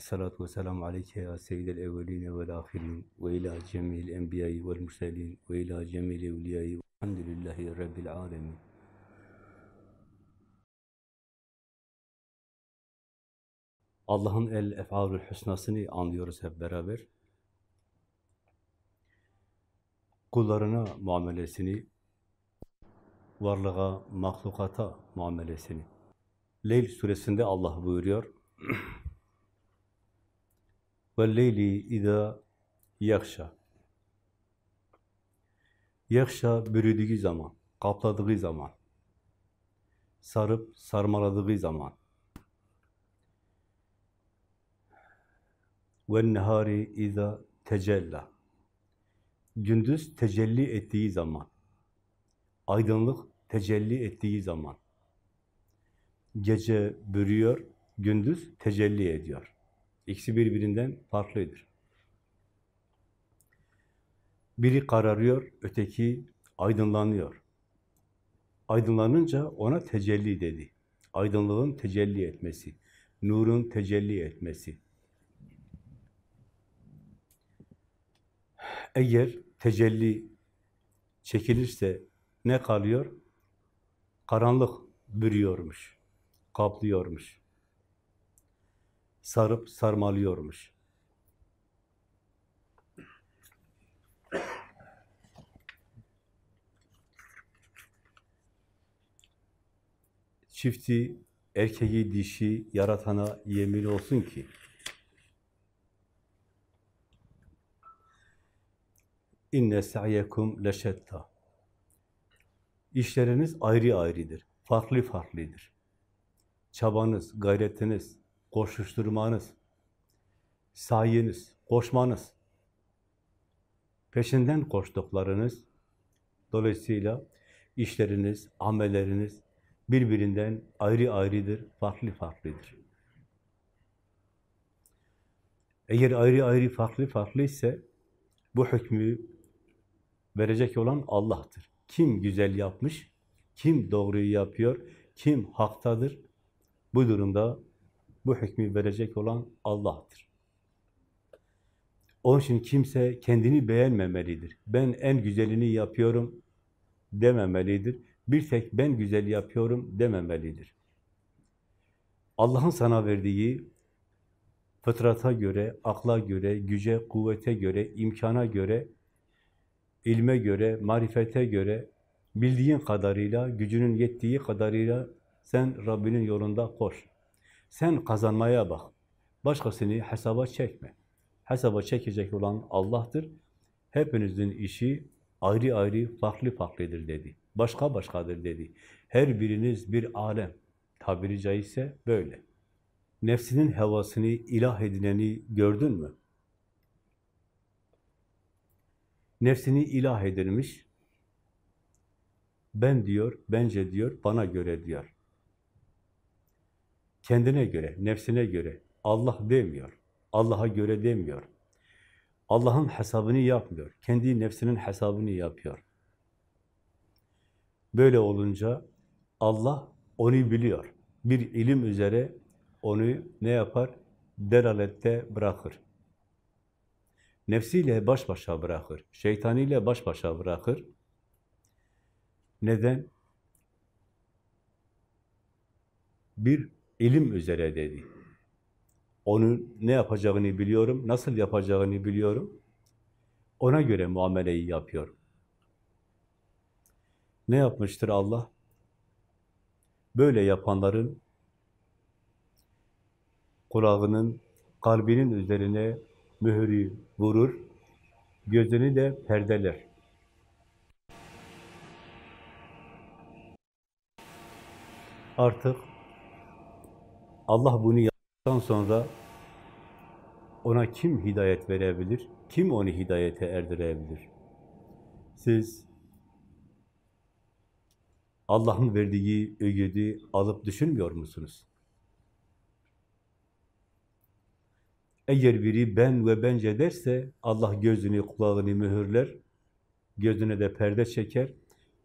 Esselatu vesselamu aleyke ya seyyidel evveline vel ahirin. Ve ila cemil enbiyayı vel murselin. Ve ila cemil evliyayı. Elhamdülillahi Rabbil alemin. Allah'ın el ef'alül hüsnasını anlıyoruz hep beraber. Kullarına muamelesini, varlığa, mahlukata muamelesini. Leyl suresinde Allah buyuruyor. وَالْلَيْلِ اِذَا yakşa. Yakşa bürüdüğü zaman, kapladığı zaman, sarıp sarmaladığı zaman, وَالنَّهَارِ اِذَا tecella. Gündüz tecelli ettiği zaman, aydınlık tecelli ettiği zaman, gece bürüyor, gündüz tecelli ediyor. İkisi birbirinden farklıdır. Biri kararıyor, öteki aydınlanıyor. Aydınlanınca ona tecelli dedi. Aydınlığın tecelli etmesi, nurun tecelli etmesi. Eğer tecelli çekilirse ne kalıyor? Karanlık bürüyormuş, kaplıyormuş, sarıp sarmalıyormuş. Çifti, erkeği, dişi yaratana yemin olsun ki, inne sa'yekum leşetta. İşleriniz ayrı ayrıdır, farklı farklıdır. Çabanız, gayretiniz, koşuşturmanız, sayeniz, koşmanız, peşinden koştuklarınız, dolayısıyla işleriniz, amelleriniz birbirinden ayrı ayrıdır, farklı farklıdır. Eğer ayrı ayrı, farklı farklı ise bu hükmü verecek olan Allah'tır. Kim güzel yapmış, kim doğruyu yapıyor, kim haktadır, bu durumda bu hükmü verecek olan Allah'tır. Onun için kimse kendini beğenmemelidir. Ben en güzelini yapıyorum dememelidir. Bir tek ben güzel yapıyorum dememelidir. Allah'ın sana verdiği fıtrata göre, akla göre, güce, kuvvete göre, imkana göre, ilme göre, marifete göre, bildiğin kadarıyla, gücünün yettiği kadarıyla sen Rabbinin yolunda koş. Sen kazanmaya bak. Başkasını hesaba çekme. Hesaba çekecek olan Allah'tır. Hepinizin işi ayrı ayrı, farklı farklıdır dedi. Başka başkadır dedi. Her biriniz bir alem. Tabiri caizse böyle. Nefsinin hevasını ilah edineni gördün mü? Nefsini ilah edilmiş. Ben diyor, bence diyor, bana göre diyor. Kendine göre, nefsine göre. Allah demiyor. Allah'a göre demiyor. Allah'ın hesabını yapmıyor. Kendi nefsinin hesabını yapıyor. Böyle olunca Allah onu biliyor. Bir ilim üzere onu ne yapar? Delalette bırakır. Nefsiyle baş başa bırakır. Şeytaniyle baş başa bırakır. Neden? Bir ilim üzere dedi. Onun ne yapacağını biliyorum, nasıl yapacağını biliyorum. Ona göre muameleyi yapıyor. Ne yapmıştır Allah? Böyle yapanların kulağının, kalbinin üzerine mühürü vurur, gözünü de perdeler. Artık Allah bunu yaptıktan sonra ona kim hidayet verebilir? Kim onu hidayete erdirebilir? Siz Allah'ın verdiği öğüdü alıp düşünmüyor musunuz? Eğer biri ben ve bence derse Allah gözünü, kulağını mühürler, gözüne de perde çeker,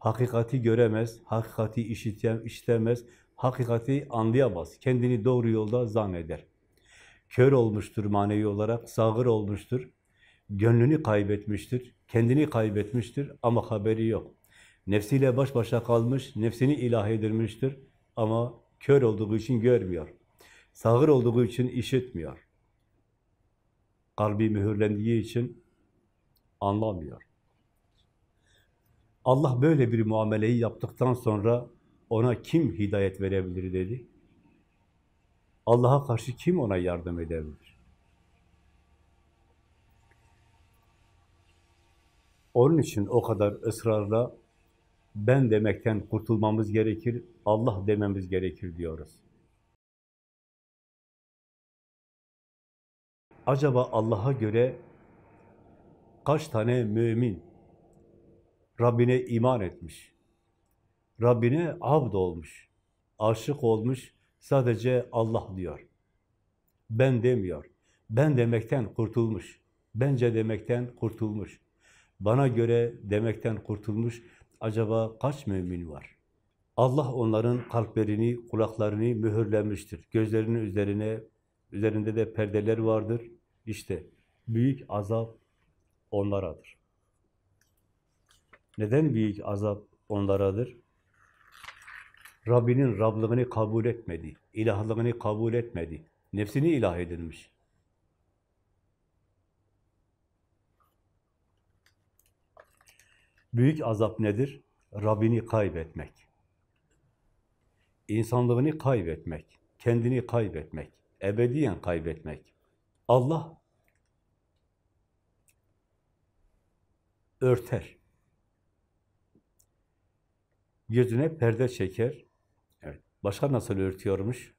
Hakikati göremez, hakikati işitem, işitemez, hakikati anlayamaz. Kendini doğru yolda zanneder. Kör olmuştur manevi olarak, sağır olmuştur. Gönlünü kaybetmiştir, kendini kaybetmiştir ama haberi yok. Nefsiyle baş başa kalmış, nefsini ilah edilmiştir ama kör olduğu için görmüyor. Sağır olduğu için işitmiyor. Kalbi mühürlendiği için anlamıyor. Allah böyle bir muameleyi yaptıktan sonra ona kim hidayet verebilir dedi. Allah'a karşı kim ona yardım edebilir? Onun için o kadar ısrarla ben demekten kurtulmamız gerekir, Allah dememiz gerekir diyoruz. Acaba Allah'a göre kaç tane mümin Rabbine iman etmiş, Rabbine abd olmuş, aşık olmuş, sadece Allah diyor. Ben demiyor. Ben demekten kurtulmuş. Bence demekten kurtulmuş. Bana göre demekten kurtulmuş. Acaba kaç mümin var? Allah onların kalplerini, kulaklarını mühürlemiştir. Gözlerinin üzerine, üzerinde de perdeler vardır. İşte büyük azap onlaradır. Neden büyük azap onlaradır? Rabbinin Rablığını kabul etmedi, ilahlığını kabul etmedi, nefsini ilah edilmiş. Büyük azap nedir? Rabbini kaybetmek. İnsanlığını kaybetmek, kendini kaybetmek, ebediyen kaybetmek. Allah örter. Gözüne perde çeker. Başka nasıl örtüyormuş?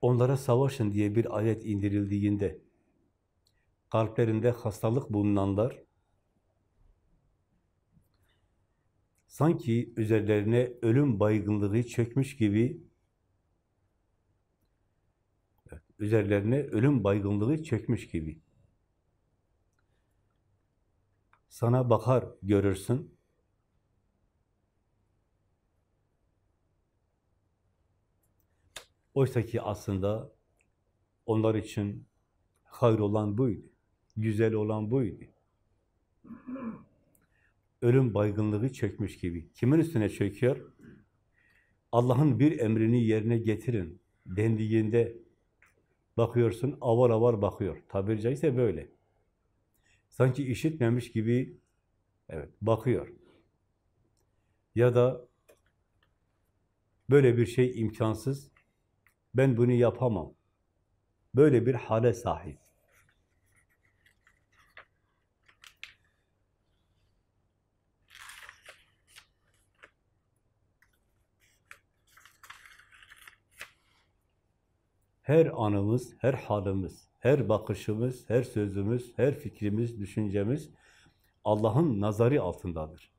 Onlara savaşın diye bir ayet indirildiğinde kalplerinde hastalık bulunanlar sanki üzerlerine ölüm baygınlığı çökmüş gibi üzerlerine ölüm baygınlığı çökmüş gibi. Sana bakar görürsün. Oysa ki aslında onlar için hayır olan buydu. Güzel olan buydu. Ölüm baygınlığı çökmüş gibi. Kimin üstüne çöküyor? Allah'ın bir emrini yerine getirin dendiğinde bakıyorsun, avar avar bakıyor. Tabiri caizse böyle. Sanki işitmemiş gibi evet bakıyor. Ya da böyle bir şey imkansız, ben bunu yapamam. Böyle bir hale sahip. Her anımız, her halimiz, her bakışımız, her sözümüz, her fikrimiz, düşüncemiz Allah'ın nazarı altındadır.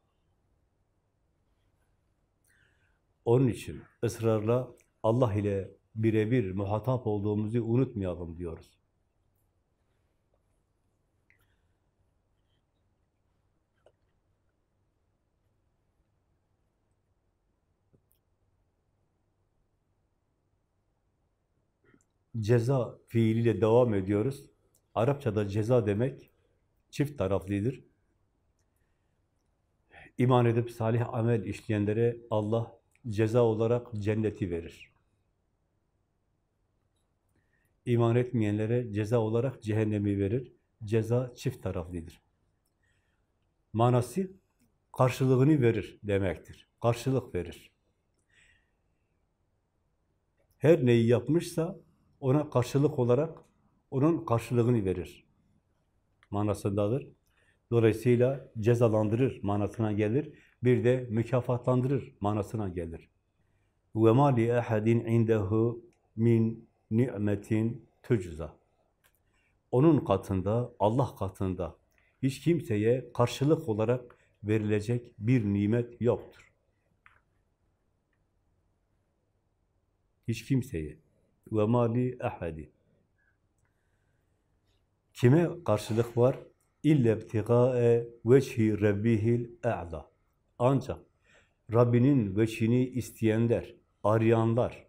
Onun için ısrarla Allah ile birebir muhatap olduğumuzu unutmayalım diyoruz. Ceza fiiliyle devam ediyoruz. Arapçada ceza demek çift taraflıdır. İman edip salih amel işleyenlere Allah ceza olarak cenneti verir. İman etmeyenlere ceza olarak cehennemi verir. Ceza çift taraflıdır. Manası karşılığını verir demektir. Karşılık verir. Her neyi yapmışsa ona karşılık olarak onun karşılığını verir manasındadır. Dolayısıyla cezalandırır manasına gelir. Bir de mükafatlandırır manasına gelir. Li ahadin indehu min ni'metin tucza. Onun katında, Allah katında hiç kimseye karşılık olarak verilecek bir nimet yoktur. Hiç kimseye. Ve mali ahadi. Kime karşılık var? İlle ibtigâe veçhi rabbihil e'lâ. Ancak Rabbinin veçhini isteyenler, arayanlar,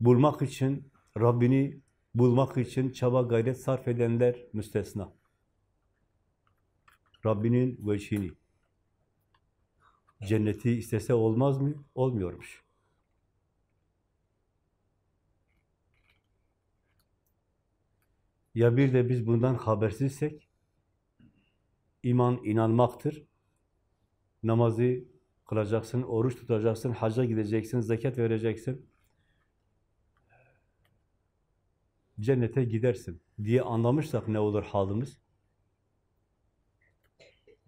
bulmak için, Rabbini bulmak için çaba gayret sarf edenler müstesna. Rabbinin veçhini. Cenneti istese olmaz mı? Olmuyormuş. Ya bir de biz bundan habersizsek, iman inanmaktır. Namazı kılacaksın, oruç tutacaksın, hacca gideceksin, zekat vereceksin. Cennete gidersin diye anlamışsak ne olur halimiz?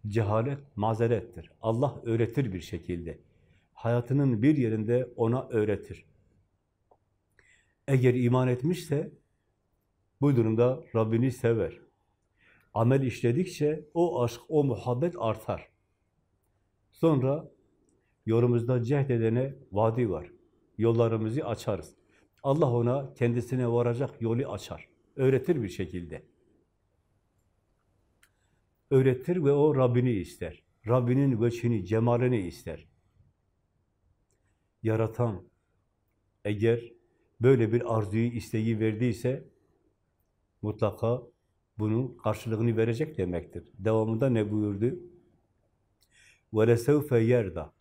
Cehalet mazerettir. Allah öğretir bir şekilde. Hayatının bir yerinde ona öğretir. Eğer iman etmişse bu durumda Rabbini sever. Amel işledikçe o aşk, o muhabbet artar. Sonra yolumuzda cehd edene vadi var. Yollarımızı açarız. Allah ona kendisine varacak yolu açar. Öğretir bir şekilde. Öğretir ve o Rabbini ister. Rabbinin veçhini, cemalini ister. Yaratan eğer böyle bir arzuyu, isteği verdiyse mutlaka bunun karşılığını verecek demektir. Devamında ne buyurdu? وَلَسَوْفَ yerda.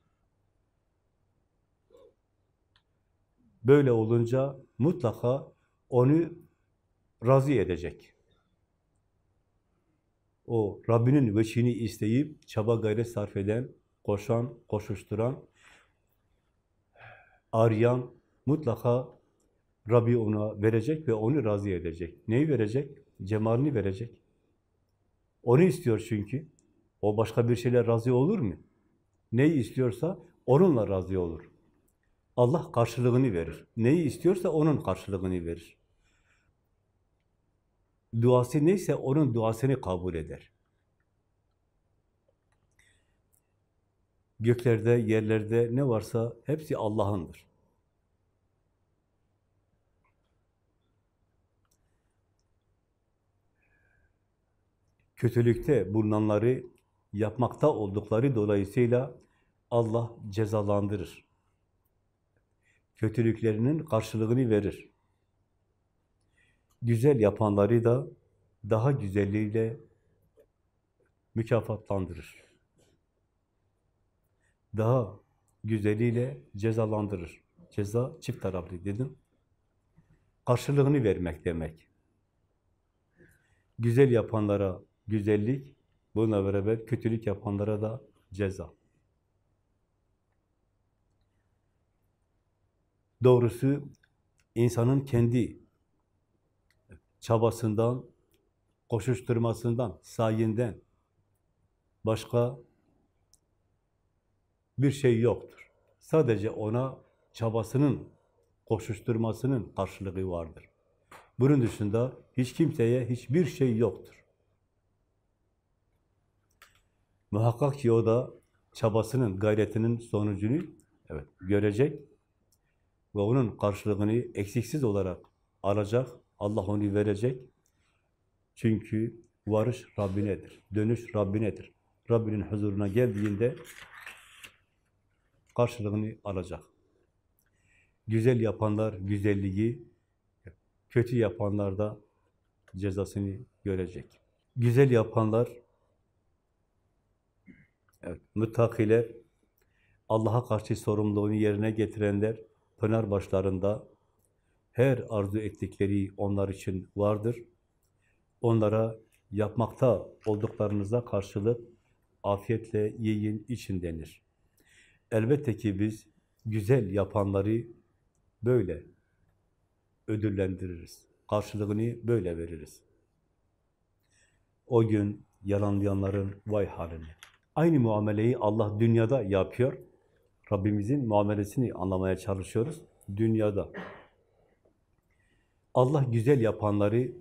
Böyle olunca mutlaka onu razı edecek. O Rabbinin veçhini isteyip çaba gayret sarf eden, koşan, koşuşturan, arayan mutlaka Rabbi ona verecek ve onu razı edecek. Neyi verecek? Cemalini verecek. Onu istiyor çünkü. O başka bir şeyle razı olur mu? Neyi istiyorsa onunla razı olur. Allah karşılığını verir. Neyi istiyorsa onun karşılığını verir. Duası neyse onun duasını kabul eder. Göklerde, yerlerde ne varsa hepsi Allah'ındır. Kötülükte bulunanları yapmakta oldukları dolayısıyla Allah cezalandırır. Kötülüklerinin karşılığını verir. Güzel yapanları da daha güzelliğiyle mükafatlandırır. Daha güzeliyle cezalandırır. Ceza çift taraflı dedim. Karşılığını vermek demek. Güzel yapanlara güzellik, bununla beraber kötülük yapanlara da ceza. Doğrusu insanın kendi çabasından, koşuşturmasından, sayinden başka bir şey yoktur. Sadece ona çabasının, koşuşturmasının karşılığı vardır. Bunun dışında hiç kimseye hiçbir şey yoktur. Muhakkak ki o da çabasının, gayretinin sonucunu evet, görecek ve onun karşılığını eksiksiz olarak alacak. Allah onu verecek. Çünkü varış Rabbinedir. Dönüş Rabbinedir. Rabbinin huzuruna geldiğinde karşılığını alacak. Güzel yapanlar güzelliği, kötü yapanlar da cezasını görecek. Güzel yapanlar, evet, müttakiler, Allah'a karşı sorumluluğunu yerine getirenler, pınar başlarında her arzu ettikleri onlar için vardır. Onlara yapmakta olduklarınıza karşılık afiyetle yiyin, için denir. Elbette ki biz güzel yapanları böyle ödüllendiririz. Karşılığını böyle veririz. O gün yalanlayanların vay haline. Aynı muameleyi Allah dünyada yapıyor. Rabbimizin muamelesini anlamaya çalışıyoruz. Dünyada. Allah güzel yapanları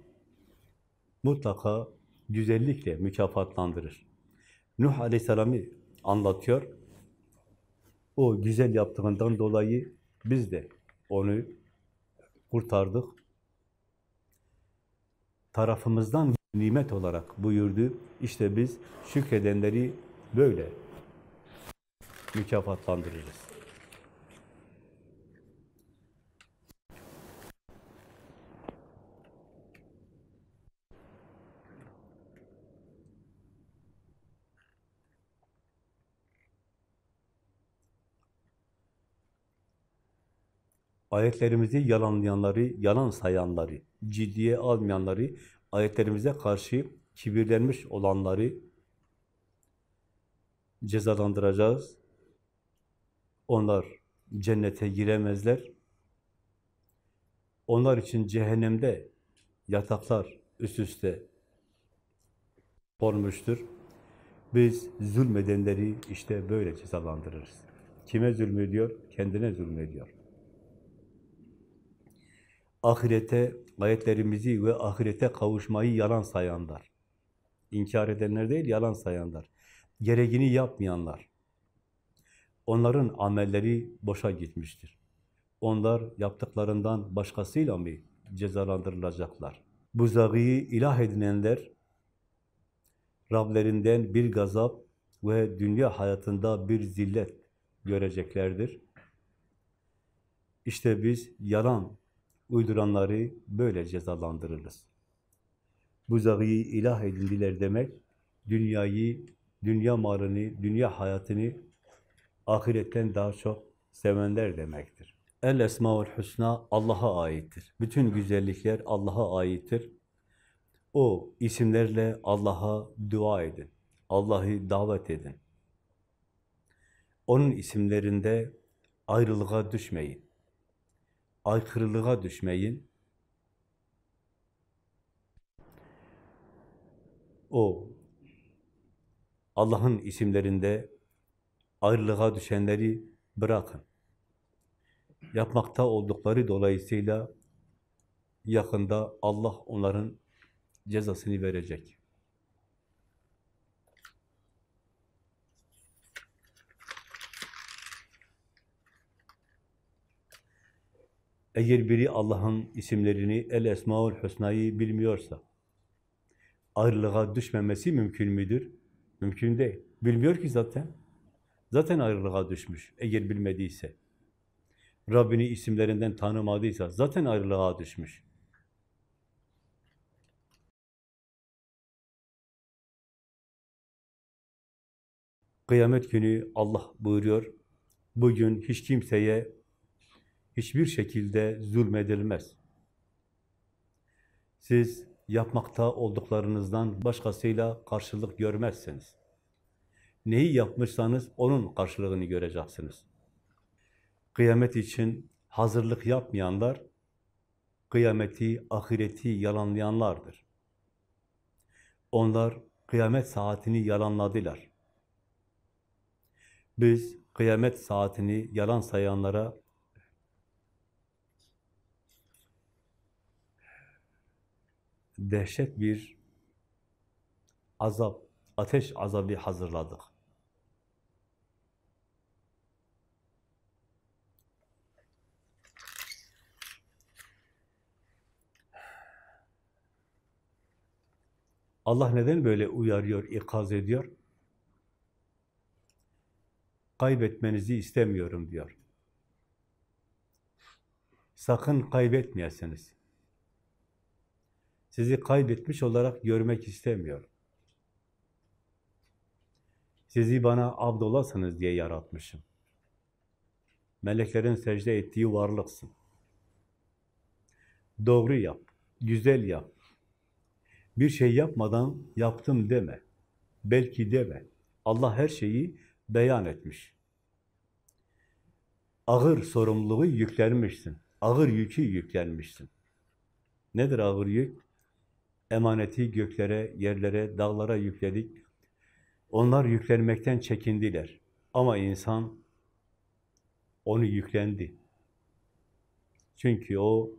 mutlaka güzellikle mükafatlandırır. Nuh Aleyhisselam'ı anlatıyor. O güzel yaptığından dolayı biz de onu kurtardık. Tarafımızdan nimet olarak buyurdu. İşte biz şükredenleri böyle mükafatlandırırız. Ayetlerimizi yalanlayanları, yalan sayanları, ciddiye almayanları, ayetlerimize karşı kibirlenmiş olanları cezalandıracağız. Onlar cennete giremezler. Onlar için cehennemde yataklar üst üste konmuştur. Biz zulmedenleri işte böyle cezalandırırız. Kime zulmediyor? Kendine zulmediyor. Ahirete, ayetlerimizi ve ahirete kavuşmayı yalan sayanlar. İnkar edenler değil, yalan sayanlar. Gereğini yapmayanlar. Onların amelleri boşa gitmiştir. Onlar yaptıklarından başkasıyla mı cezalandırılacaklar? Bu zagıyı ilah edinenler, Rablerinden bir gazap ve dünya hayatında bir zillet göreceklerdir. İşte biz yalan uyduranları böyle cezalandırırız. Bu zagıyı ilah edindiler demek, dünyayı, dünya malını, dünya hayatını ahiretten daha çok sevenler demektir. El Esmaül Hüsna Allah'a aittir. Bütün güzellikler Allah'a aittir. O isimlerle Allah'a dua edin. Allah'ı davet edin. Onun isimlerinde ayrılığa düşmeyin. Aykırılığa düşmeyin. O Allah'ın isimlerinde ayrılığa düşenleri bırakın. Yapmakta oldukları dolayısıyla yakında Allah onların cezasını verecek. Eğer biri Allah'ın isimlerini, El Esmaül Hüsna'yı bilmiyorsa, ayrılığa düşmemesi mümkün müdür? Mümkün değil. Bilmiyor ki zaten. Zaten ayrılığa düşmüş, eğer bilmediyse. Rabbini isimlerinden tanımadıysa zaten ayrılığa düşmüş. Kıyamet günü Allah buyuruyor, bugün hiç kimseye hiçbir şekilde zulmedilmez. Siz yapmakta olduklarınızdan başkasıyla karşılık görmezsiniz. Neyi yapmışsanız onun karşılığını göreceksiniz. Kıyamet için hazırlık yapmayanlar, kıyameti, ahireti yalanlayanlardır. Onlar kıyamet saatini yalanladılar. Biz kıyamet saatini yalan sayanlara dehşet bir azap, ateş azabı hazırladık. Allah neden böyle uyarıyor, ikaz ediyor? Kaybetmenizi istemiyorum diyor. Sakın kaybetmeyesiniz. Sizi kaybetmiş olarak görmek istemiyor. Sizi bana abd olasınız diye yaratmışım. Meleklerin secde ettiği varlıksın. Doğru yap, güzel yap. Bir şey yapmadan yaptım deme. Belki deme. Allah her şeyi beyan etmiş. Ağır sorumluluğu yüklenmişsin. Ağır yükü yüklenmişsin. Nedir ağır yük? Emaneti göklere, yerlere, dağlara yükledik. Onlar yüklenmekten çekindiler. Ama insan onu yüklendi. Çünkü o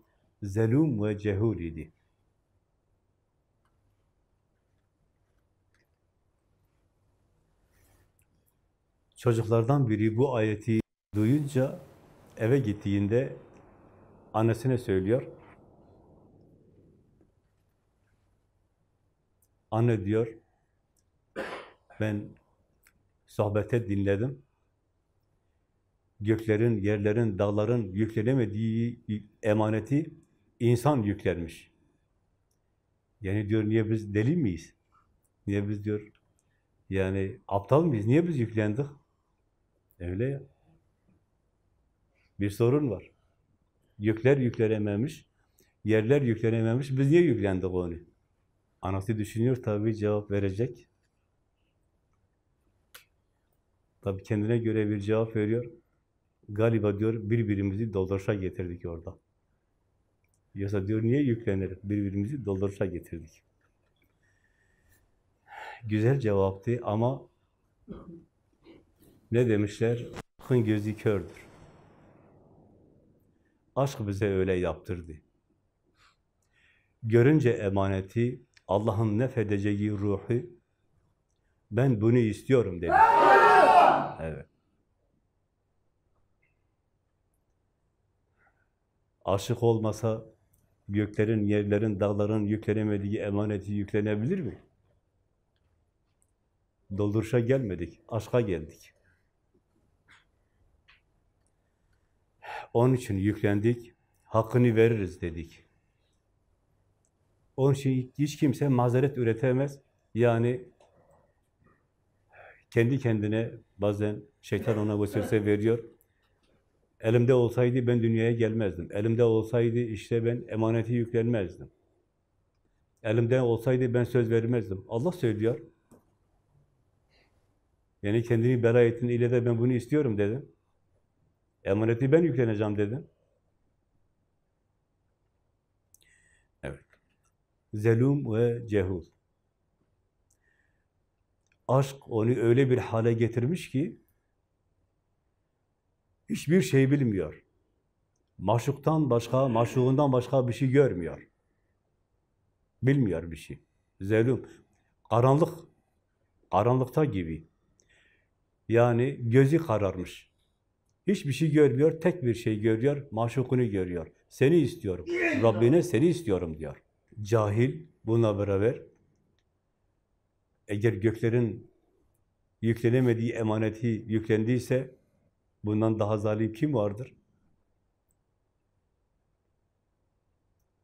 zelum ve cehul idi. Çocuklardan biri bu ayeti duyunca eve gittiğinde annesine söylüyor. Anne diyor, ben sohbete dinledim. Göklerin, yerlerin, dağların yüklenemediği emaneti insan yüklenmiş. Yani diyor, niye biz deli miyiz? Niye biz diyor, yani aptal mıyız? Niye biz yüklendik? Öyle ya. Bir sorun var. Gökler yüklenememiş, yerler yüklenememiş, biz niye yüklendik onu? Anası düşünüyor tabii cevap verecek. Tabii kendine göre bir cevap veriyor. Galiba diyor birbirimizi dolduruşa getirdik orada. Yoksa diyor niye yüklenir? Birbirimizi dolduruşa getirdik. Güzel cevaptı ama ne demişler? Aşkın gözü kördür. Aşk bize öyle yaptırdı. Görünce emaneti, Allah'ın nefedeceği ruhu, ben bunu istiyorum dedi. Evet. Aşık olmasa göklerin, yerlerin, dağların yüklenemediği emaneti yüklenebilir mi? Dolduruşa gelmedik, aşka geldik. Onun için yüklendik, hakkını veririz dedik. Onun için hiç kimse mazeret üretemez. Yani kendi kendine bazen şeytan ona vesvese veriyor. Elimde olsaydı ben dünyaya gelmezdim. Elimde olsaydı işte ben emaneti yüklenmezdim. Elimde olsaydı ben söz vermezdim. Allah söylüyor. Yani kendini bela ettin ile de ben bunu istiyorum dedim. Emaneti ben yükleneceğim dedim. Evet. Zelum ve cehul. Aşk onu öyle bir hale getirmiş ki hiçbir şey bilmiyor. Maşuktan başka, maşuğundan başka bir şey görmüyor. Bilmiyor bir şey. Zelum. Karanlık. Karanlıkta gibi. Yani gözü kararmış. Hiçbir şey görmüyor, tek bir şey görüyor, maşukunu görüyor. Seni istiyorum. Rabbine seni istiyorum diyor. Cahil buna beraber eğer göklerin yüklenemediği emaneti yüklendiyse bundan daha zalim kim vardır?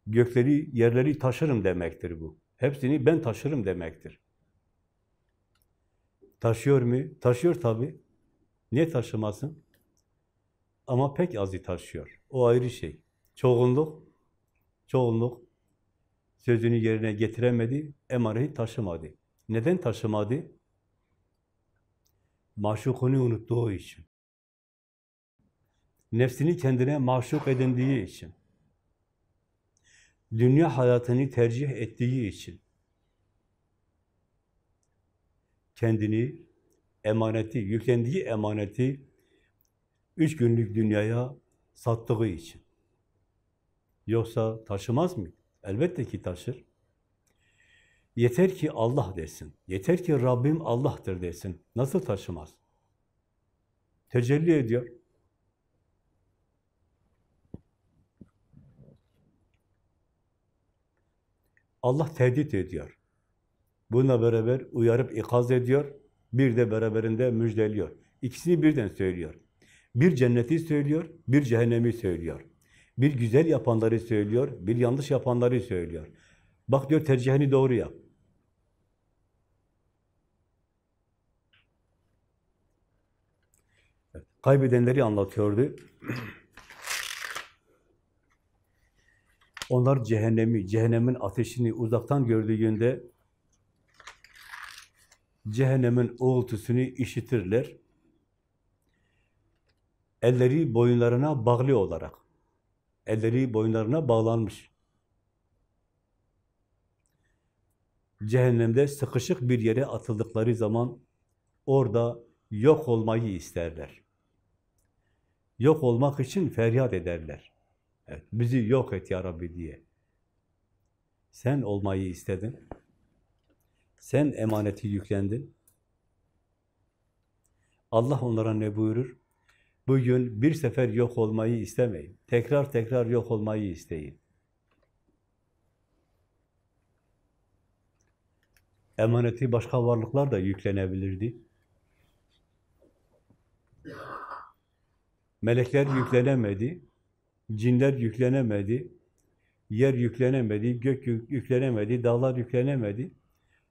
Gökleri, yerleri taşırım demektir bu. Hepsini ben taşırım demektir. Taşıyor mu? Taşıyor tabii. Niye taşımasın? Ama pek azı taşıyor. O ayrı şey. Çoğunluk, çoğunluk sözünü yerine getiremedi, emaneti taşımadı. Neden taşımadı? Maşukunu unuttuğu için. Nefsini kendine maşuk edindiği için. Dünya hayatını tercih ettiği için. Kendini, emaneti, yüklendiği emaneti üç günlük dünyaya sattığı için. Yoksa taşımaz mı? Elbette ki taşır. Yeter ki Allah desin. Yeter ki Rabbim Allah'tır desin. Nasıl taşımaz? Tecelli ediyor. Allah tehdit ediyor. Bununla beraber uyarıp ikaz ediyor. Bir de beraberinde müjdeliyor. İkisini birden söylüyor. Bir cenneti söylüyor, bir cehennemi söylüyor. Bir güzel yapanları söylüyor, bir yanlış yapanları söylüyor. Bak diyor tercihini doğru yap. Kaybedenleri anlatıyordu. Onlar cehennemi, cehennemin ateşini uzaktan gördüğünde cehennemin uğultusunu işitirler. Elleri boyunlarına bağlı olarak. Elleri boyunlarına bağlanmış. Cehennemde sıkışık bir yere atıldıkları zaman orada yok olmayı isterler. Yok olmak için feryat ederler. Evet, bizi yok et ya Rabbi diye. Sen olmayı istedin. Sen emaneti yüklendin. Allah onlara ne buyurur? Bugün bir sefer yok olmayı istemeyin. Tekrar tekrar yok olmayı isteyin. Emaneti başka varlıklar da yüklenebilirdi. Melekler yüklenemedi, cinler yüklenemedi, yer yüklenemedi, gök yük- yüklenemedi, dağlar yüklenemedi.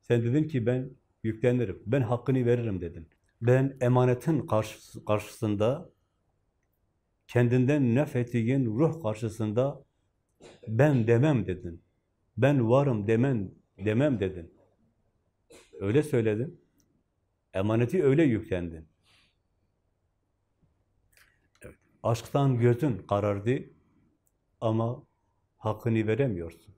Sen dedin ki ben yüklenirim, ben hakkını veririm dedin. Ben emanetin karşısı- karşısında, kendinden nefettiğin ruh karşısında ben demem dedin. Ben varım demem, demem dedin. Öyle söyledin. Emaneti öyle yüklendin. Evet. Aşktan gözün karardı ama hakkını veremiyorsun.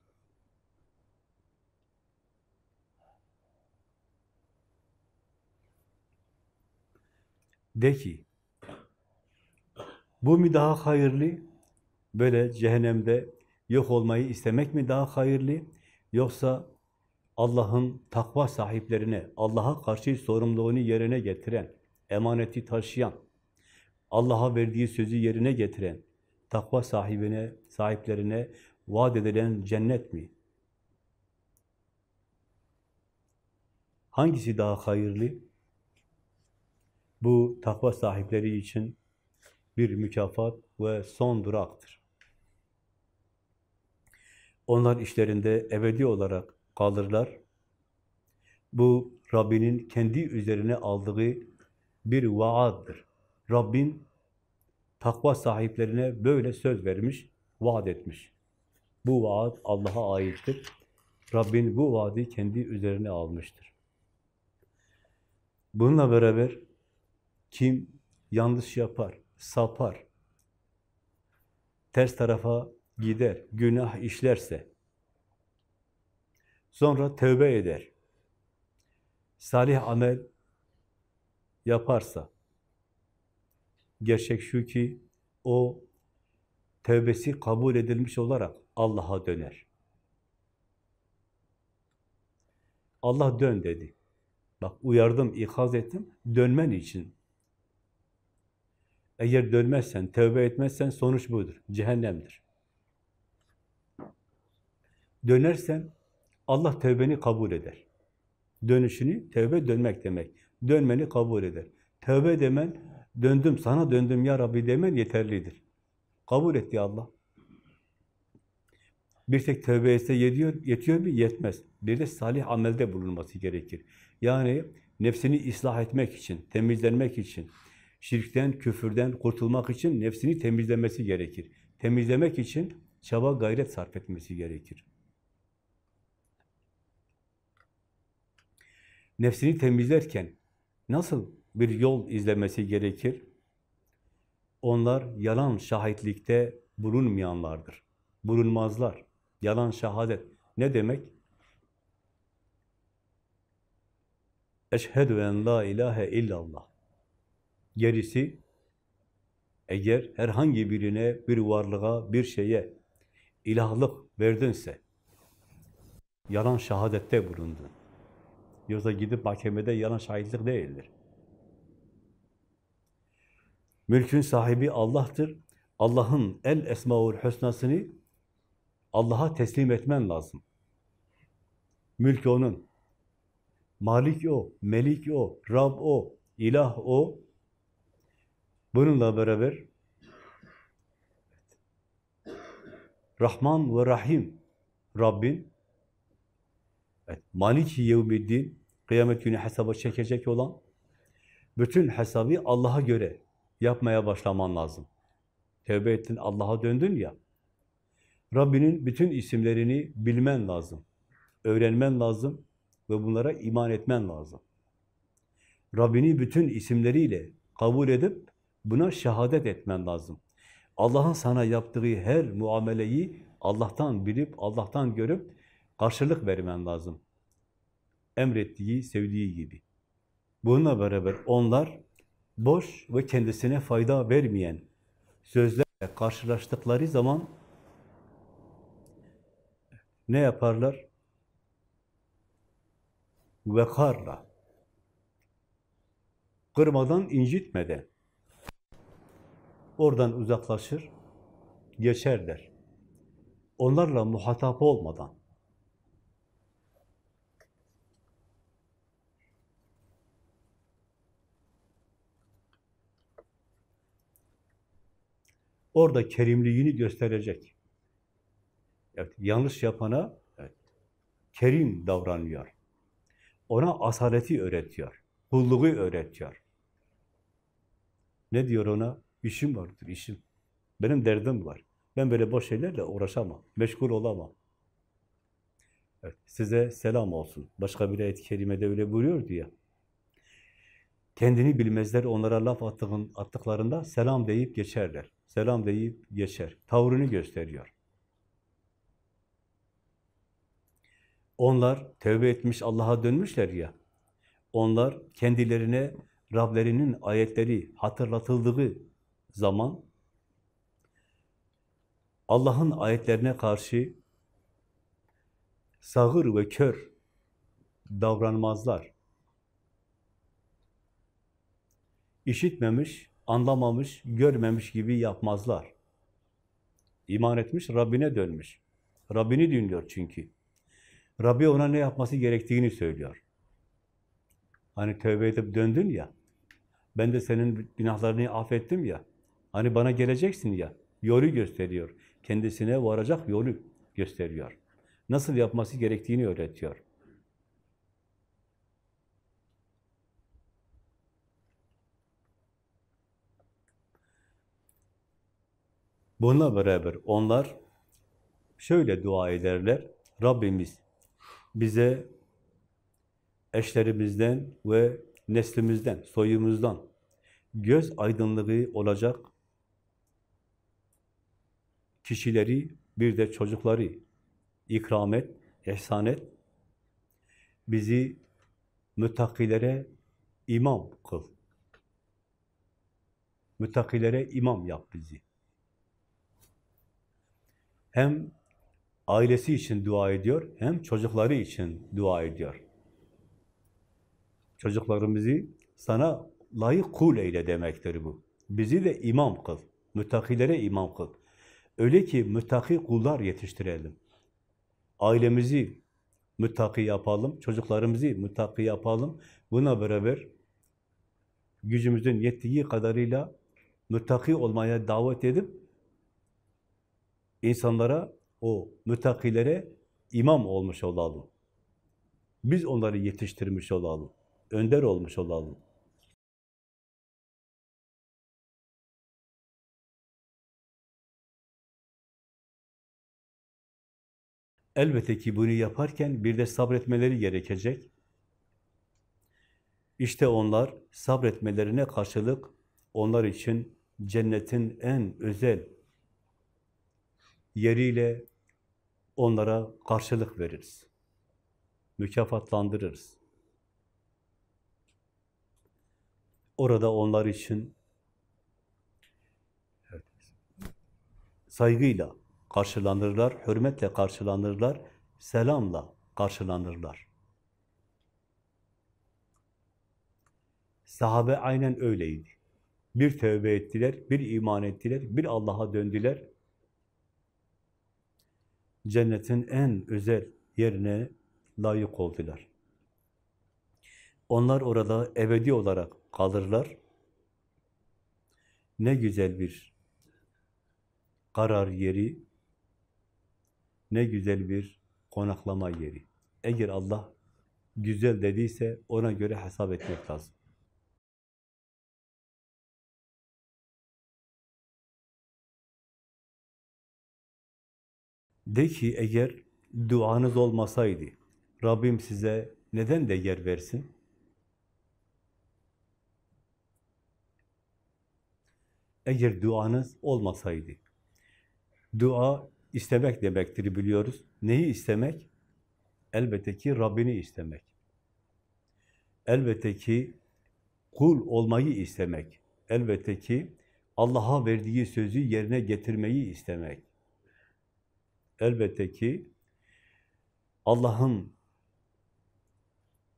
De ki, bu mu daha hayırlı? Böyle cehennemde yok olmayı istemek mi daha hayırlı? Yoksa Allah'ın takva sahiplerine, Allah'a karşı sorumluluğunu yerine getiren, emaneti taşıyan, Allah'a verdiği sözü yerine getiren, takva sahibine, sahiplerine vaat edilen cennet mi? Hangisi daha hayırlı? Bu takva sahipleri için bir mükafat ve son duraktır. Onlar işlerinde ebedi olarak kalırlar. Bu Rabbinin kendi üzerine aldığı bir vaaddır. Rabbin takva sahiplerine böyle söz vermiş, vaat etmiş. Bu vaat Allah'a aittir. Rabbin bu vaadi kendi üzerine almıştır. Bununla beraber kim yanlış yapar, sapar, ters tarafa gider, günah işlerse, sonra tövbe eder, salih amel yaparsa, gerçek şu ki o tövbesi kabul edilmiş olarak Allah'a döner. Allah dön dedi. Bak uyardım, ikaz ettim, dönmen için. Eğer dönmezsen, tövbe etmezsen sonuç budur, cehennemdir. Dönersen Allah tövbeni kabul eder. Dönüşünü, tövbe dönmek demek. Dönmeni kabul eder. Tövbe demen, döndüm, sana döndüm ya Rabbi demen yeterlidir. Kabul etti Allah. Bir tek tövbe etse yetiyor, yetiyor mu? Yetmez. Bir de salih amelde bulunması gerekir. Yani nefsini ıslah etmek için, temizlenmek için, şirkten, küfürden kurtulmak için nefsini temizlemesi gerekir. Temizlemek için çaba gayret sarf etmesi gerekir. Nefsini temizlerken nasıl bir yol izlemesi gerekir? Onlar yalan şahitlikte bulunmayanlardır. Bulunmazlar. Yalan şehadet. Ne demek? Eşhedü en la ilahe illallah. Gerisi, eğer herhangi birine, bir varlığa, bir şeye ilahlık verdinse, yalan şehadette bulundun. Yoksa gidip mahkemede yalan şahitlik değildir. Mülkün sahibi Allah'tır. Allah'ın el esmaül hüsnasını Allah'a teslim etmen lazım. Mülk onun. Malik o, Melik o, Rab o, İlah o. Bununla beraber Rahman ve Rahim Rabbin evet, Maliki Yevmiddin kıyamet günü hesaba çekecek olan bütün hesabı Allah'a göre yapmaya başlaman lazım. Tevbe ettin, Allah'a döndün ya. Rabbinin bütün isimlerini bilmen lazım. Öğrenmen lazım ve bunlara iman etmen lazım. Rabbini bütün isimleriyle kabul edip buna şehadet etmen lazım. Allah'ın sana yaptığı her muameleyi Allah'tan bilip, Allah'tan görüp karşılık vermen lazım. Emrettiği, sevdiği gibi. Bununla beraber onlar boş ve kendisine fayda vermeyen sözlerle karşılaştıkları zaman ne yaparlar? Vekarla, kırmadan, incitmeden oradan uzaklaşır, geçer der. Onlarla muhatap olmadan. Orada kerimliğini gösterecek. Evet, yanlış yapana evet, kerim davranıyor. Ona asaleti öğretiyor. Kulluğu öğretiyor. Ne diyor ona? İşim vardır, işim. Benim derdim var. Ben böyle boş şeylerle uğraşamam, meşgul olamam. Evet, size selam olsun. Başka bir ayet-i kerimede öyle buyuruyordu ya. Kendini bilmezler, onlara laf attığın, attıklarında selam deyip geçerler. Selam deyip geçer. Tavrını gösteriyor. Onlar tövbe etmiş, Allah'a dönmüşler ya. Onlar kendilerine Rablerinin ayetleri hatırlatıldığı zaman Allah'ın ayetlerine karşı sağır ve kör davranmazlar. İşitmemiş, anlamamış, görmemiş gibi yapmazlar. İman etmiş, Rabbine dönmüş. Rabbini dinliyor çünkü. Rabbi ona ne yapması gerektiğini söylüyor. Hani tövbe edip döndün ya, ben de senin günahlarını affettim ya, hani bana geleceksin ya, yolu gösteriyor. Kendisine varacak yolu gösteriyor. Nasıl yapması gerektiğini öğretiyor. Bununla beraber onlar şöyle dua ederler. Rabbimiz bize eşlerimizden ve neslimizden, soyumuzdan göz aydınlığı olacak kişileri, bir de çocukları ikram et, ihsan et. Bizi müttakilere imam kıl. Müttakilere imam yap bizi. Hem ailesi için dua ediyor, hem çocukları için dua ediyor. Çocuklarımızı sana layık kul eyle demektir bu. Bizi de imam kıl, müttakilere imam kıl. Öyle ki müttaki kullar yetiştirelim. Ailemizi müttaki yapalım, çocuklarımızı müttaki yapalım. Buna beraber gücümüzün yettiği kadarıyla müttaki olmaya davet edip insanlara, o müttakilere imam olmuş olalım. Biz onları yetiştirmiş olalım. Önder olmuş olalım. Elbette ki bunu yaparken bir de sabretmeleri gerekecek. İşte onlar sabretmelerine karşılık onlar için cennetin en özel yeriyle onlara karşılık veririz. Mükafatlandırırız. Orada onlar için saygıyla karşılanırlar, hürmetle karşılanırlar, selamla karşılanırlar. Sahabe aynen öyleydi. Bir tövbe ettiler, bir iman ettiler, bir Allah'a döndüler. Cennetin en özel yerine layık oldular. Onlar orada ebedi olarak kalırlar. Ne güzel bir karar yeri, ne güzel bir konaklama yeri. Eğer Allah güzel dediyse ona göre hesap etmek lazım. De ki eğer duanız olmasaydı, Rabbim size neden de yer versin? Eğer duanız olmasaydı, dua istemek demektir biliyoruz. Neyi istemek? Elbette ki Rabbini istemek. Elbette ki kul olmayı istemek. Elbette ki Allah'a verdiği sözü yerine getirmeyi istemek. Elbette ki Allah'ın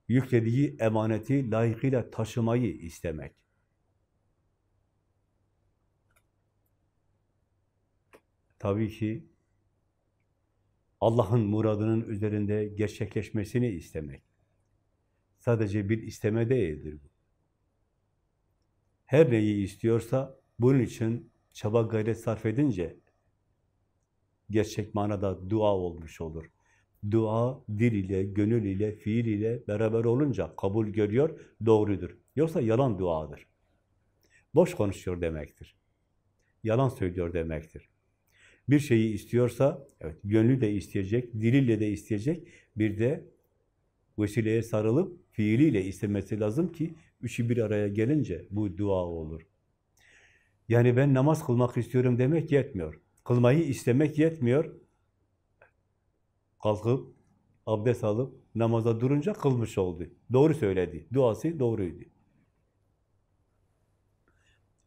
yüklediği emaneti layıkıyla taşımayı istemek. Tabii ki Allah'ın muradının üzerinde gerçekleşmesini istemek. Sadece bir isteme değildir bu. Her neyi istiyorsa bunun için çaba gayret sarf edince gerçek manada dua olmuş olur. Dua dil ile, gönül ile, fiil ile beraber olunca kabul görüyor, doğrudur. Yoksa yalan duadır. Boş konuşuyor demektir. Yalan söylüyor demektir. Bir şeyi istiyorsa, evet, gönlü de isteyecek, diliyle de isteyecek, bir de vesileye sarılıp fiiliyle istemesi lazım ki üçü bir araya gelince bu dua olur. Yani ben namaz kılmak istiyorum demek yetmiyor. Kılmayı istemek yetmiyor. Kalkıp, abdest alıp, namaza durunca kılmış oldu. Doğru söyledi. Duası doğruydu.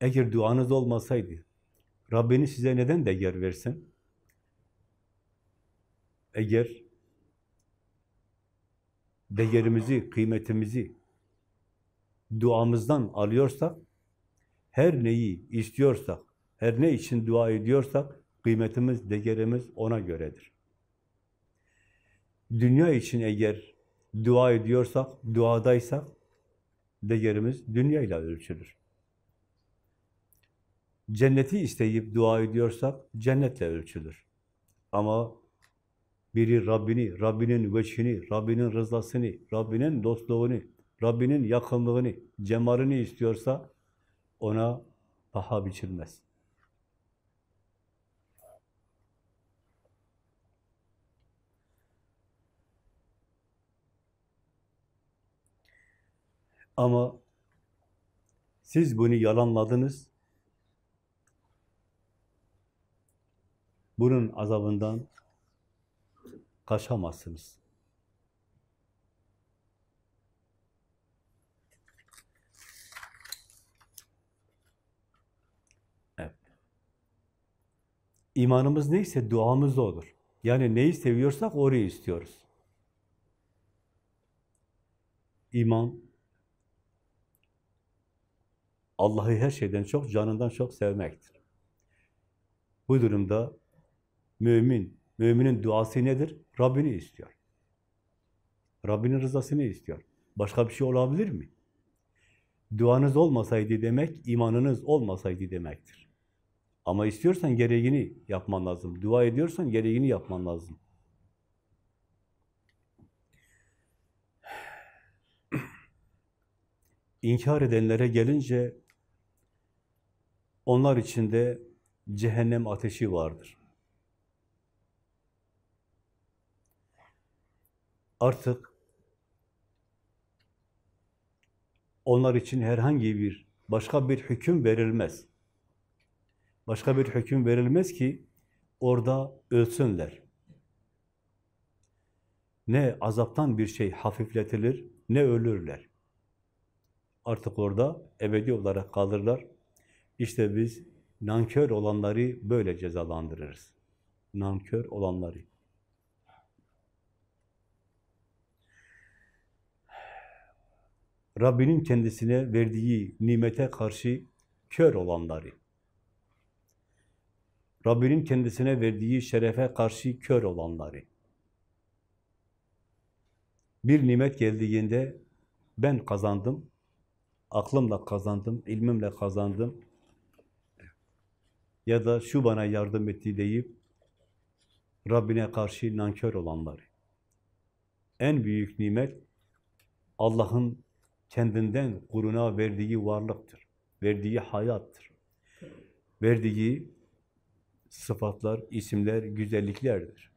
Eğer duanız olmasaydı, Rabbiniz size neden değer versin? Eğer değerimizi, kıymetimizi duamızdan alıyorsak, her neyi istiyorsak, her ne için dua ediyorsak, kıymetimiz, değerimiz ona göredir. Dünya için eğer dua ediyorsak, duadaysak, değerimiz dünyayla ölçülür. Cenneti isteyip dua ediyorsak, cennetle ölçülür. Ama biri Rabbini, Rabbinin veçhini, Rabbinin rızasını, Rabbinin dostluğunu, Rabbinin yakınlığını, cemalini istiyorsa, ona paha biçilmez. Ama siz bunu yalanladınız. Bunun azabından kaçamazsınız. Evet. İmanımız neyse duamız da olur. Yani neyi seviyorsak orayı istiyoruz. İman, Allah'ı her şeyden çok, canından çok sevmektir. Bu durumda mümin, müminin duası nedir? Rabbini istiyor. Rabbinin rızasını istiyor. Başka bir şey olabilir mi? Duanız olmasaydı demek, imanınız olmasaydı demektir. Ama istiyorsan gereğini yapman lazım. Dua ediyorsan gereğini yapman lazım. İnkar edenlere gelince onlar içinde cehennem ateşi vardır. Artık onlar için herhangi bir başka bir hüküm verilmez. Başka bir hüküm verilmez ki orada ölsünler. Ne azaptan bir şey hafifletilir, ne ölürler. Artık orada ebedi olarak kalırlar. İşte biz nankör olanları böyle cezalandırırız. Nankör olanları. Rabbinin kendisine verdiği nimete karşı kör olanları. Rabbinin kendisine verdiği şerefe karşı kör olanları. Bir nimet geldiğinde ben kazandım, aklımla kazandım, ilmimle kazandım, ya da şu bana yardım etti deyip Rabbine karşı nankör olanları. En büyük nimet Allah'ın kendinden kuruna verdiği varlıktır. Verdiği hayattır. Verdiği sıfatlar, isimler, güzelliklerdir.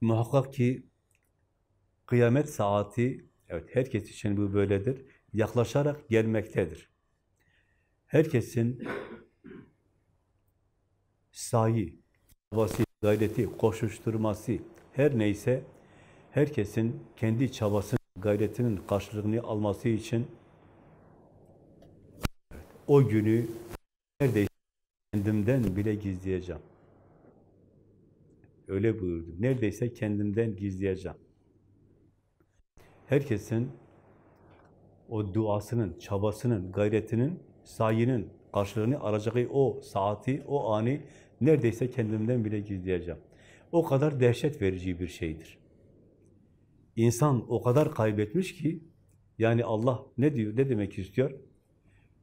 Muhakkak ki kıyamet saati, evet herkes için bu böyledir, yaklaşarak gelmektedir. Herkesin sahi, çabası, gayreti, koşuşturması, her neyse herkesin kendi çabasının, gayretinin karşılığını alması için o günü neredeyse kendimden bile gizleyeceğim. Öyle buyurdu. Neredeyse kendimden gizleyeceğim. Herkesin o duasının, çabasının, gayretinin, sayının karşılığını alacağı o saati, o anı neredeyse kendimden bile gizleyeceğim. O kadar dehşet verici bir şeydir. İnsan o kadar kaybetmiş ki Yani Allah ne diyor, ne demek istiyor?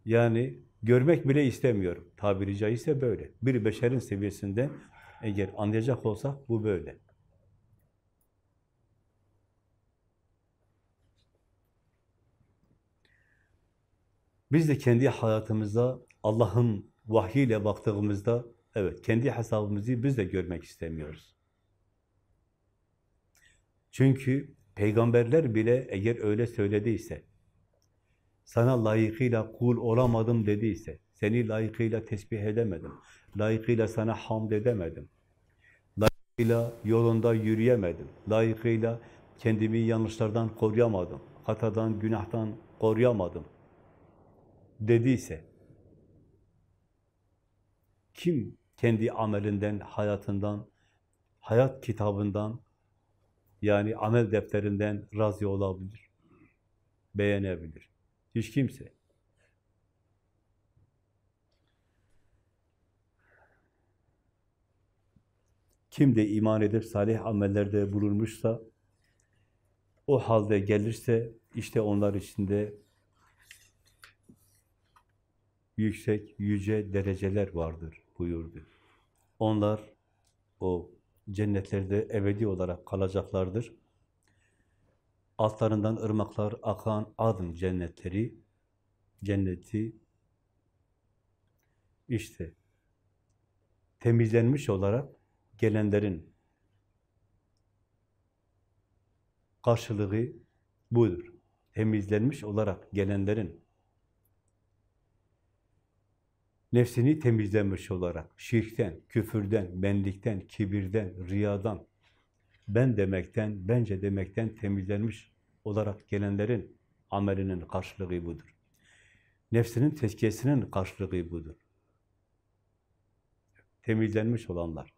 Yani görmek bile istemiyorum. Tabiri caizse böyle. Bir beşerin seviyesinde eğer anlayacak olsak bu böyle. Biz de kendi hayatımızda Allah'ın vahyiyle baktığımızda evet kendi hesabımızı biz de görmek istemiyoruz. Çünkü peygamberler bile eğer öyle söylediyse, sana layıkıyla kul olamadım dediyse, seni layıkıyla tesbih edemedim, layıkıyla sana hamd edemedim, layıkıyla yolunda yürüyemedim, layıkıyla kendimi yanlışlardan koruyamadım, hatadan, günahtan koruyamadım dediyse, kim kendi amelinden, hayatından, hayat kitabından, yani amel defterinden razı olabilir, beğenebilir? Hiç kimse. Kim de iman edip salih amellerde bulunmuşsa, o halde gelirse, işte onlar içinde yüksek, yüce dereceler vardır buyurdu. Onlar o cennetlerde ebedi olarak kalacaklardır. Altlarından ırmaklar akan adın cennetleri, cenneti işte temizlenmiş olarak gelenlerin karşılığı budur. Temizlenmiş olarak gelenlerin nefsini temizlenmiş olarak şirkten, küfürden, benlikten, kibirden, riyadan, ben demekten, bence demekten temizlenmiş olarak gelenlerin amelinin karşılığı budur. Nefsinin tezkiyesinin karşılığı budur. Temizlenmiş olanlar.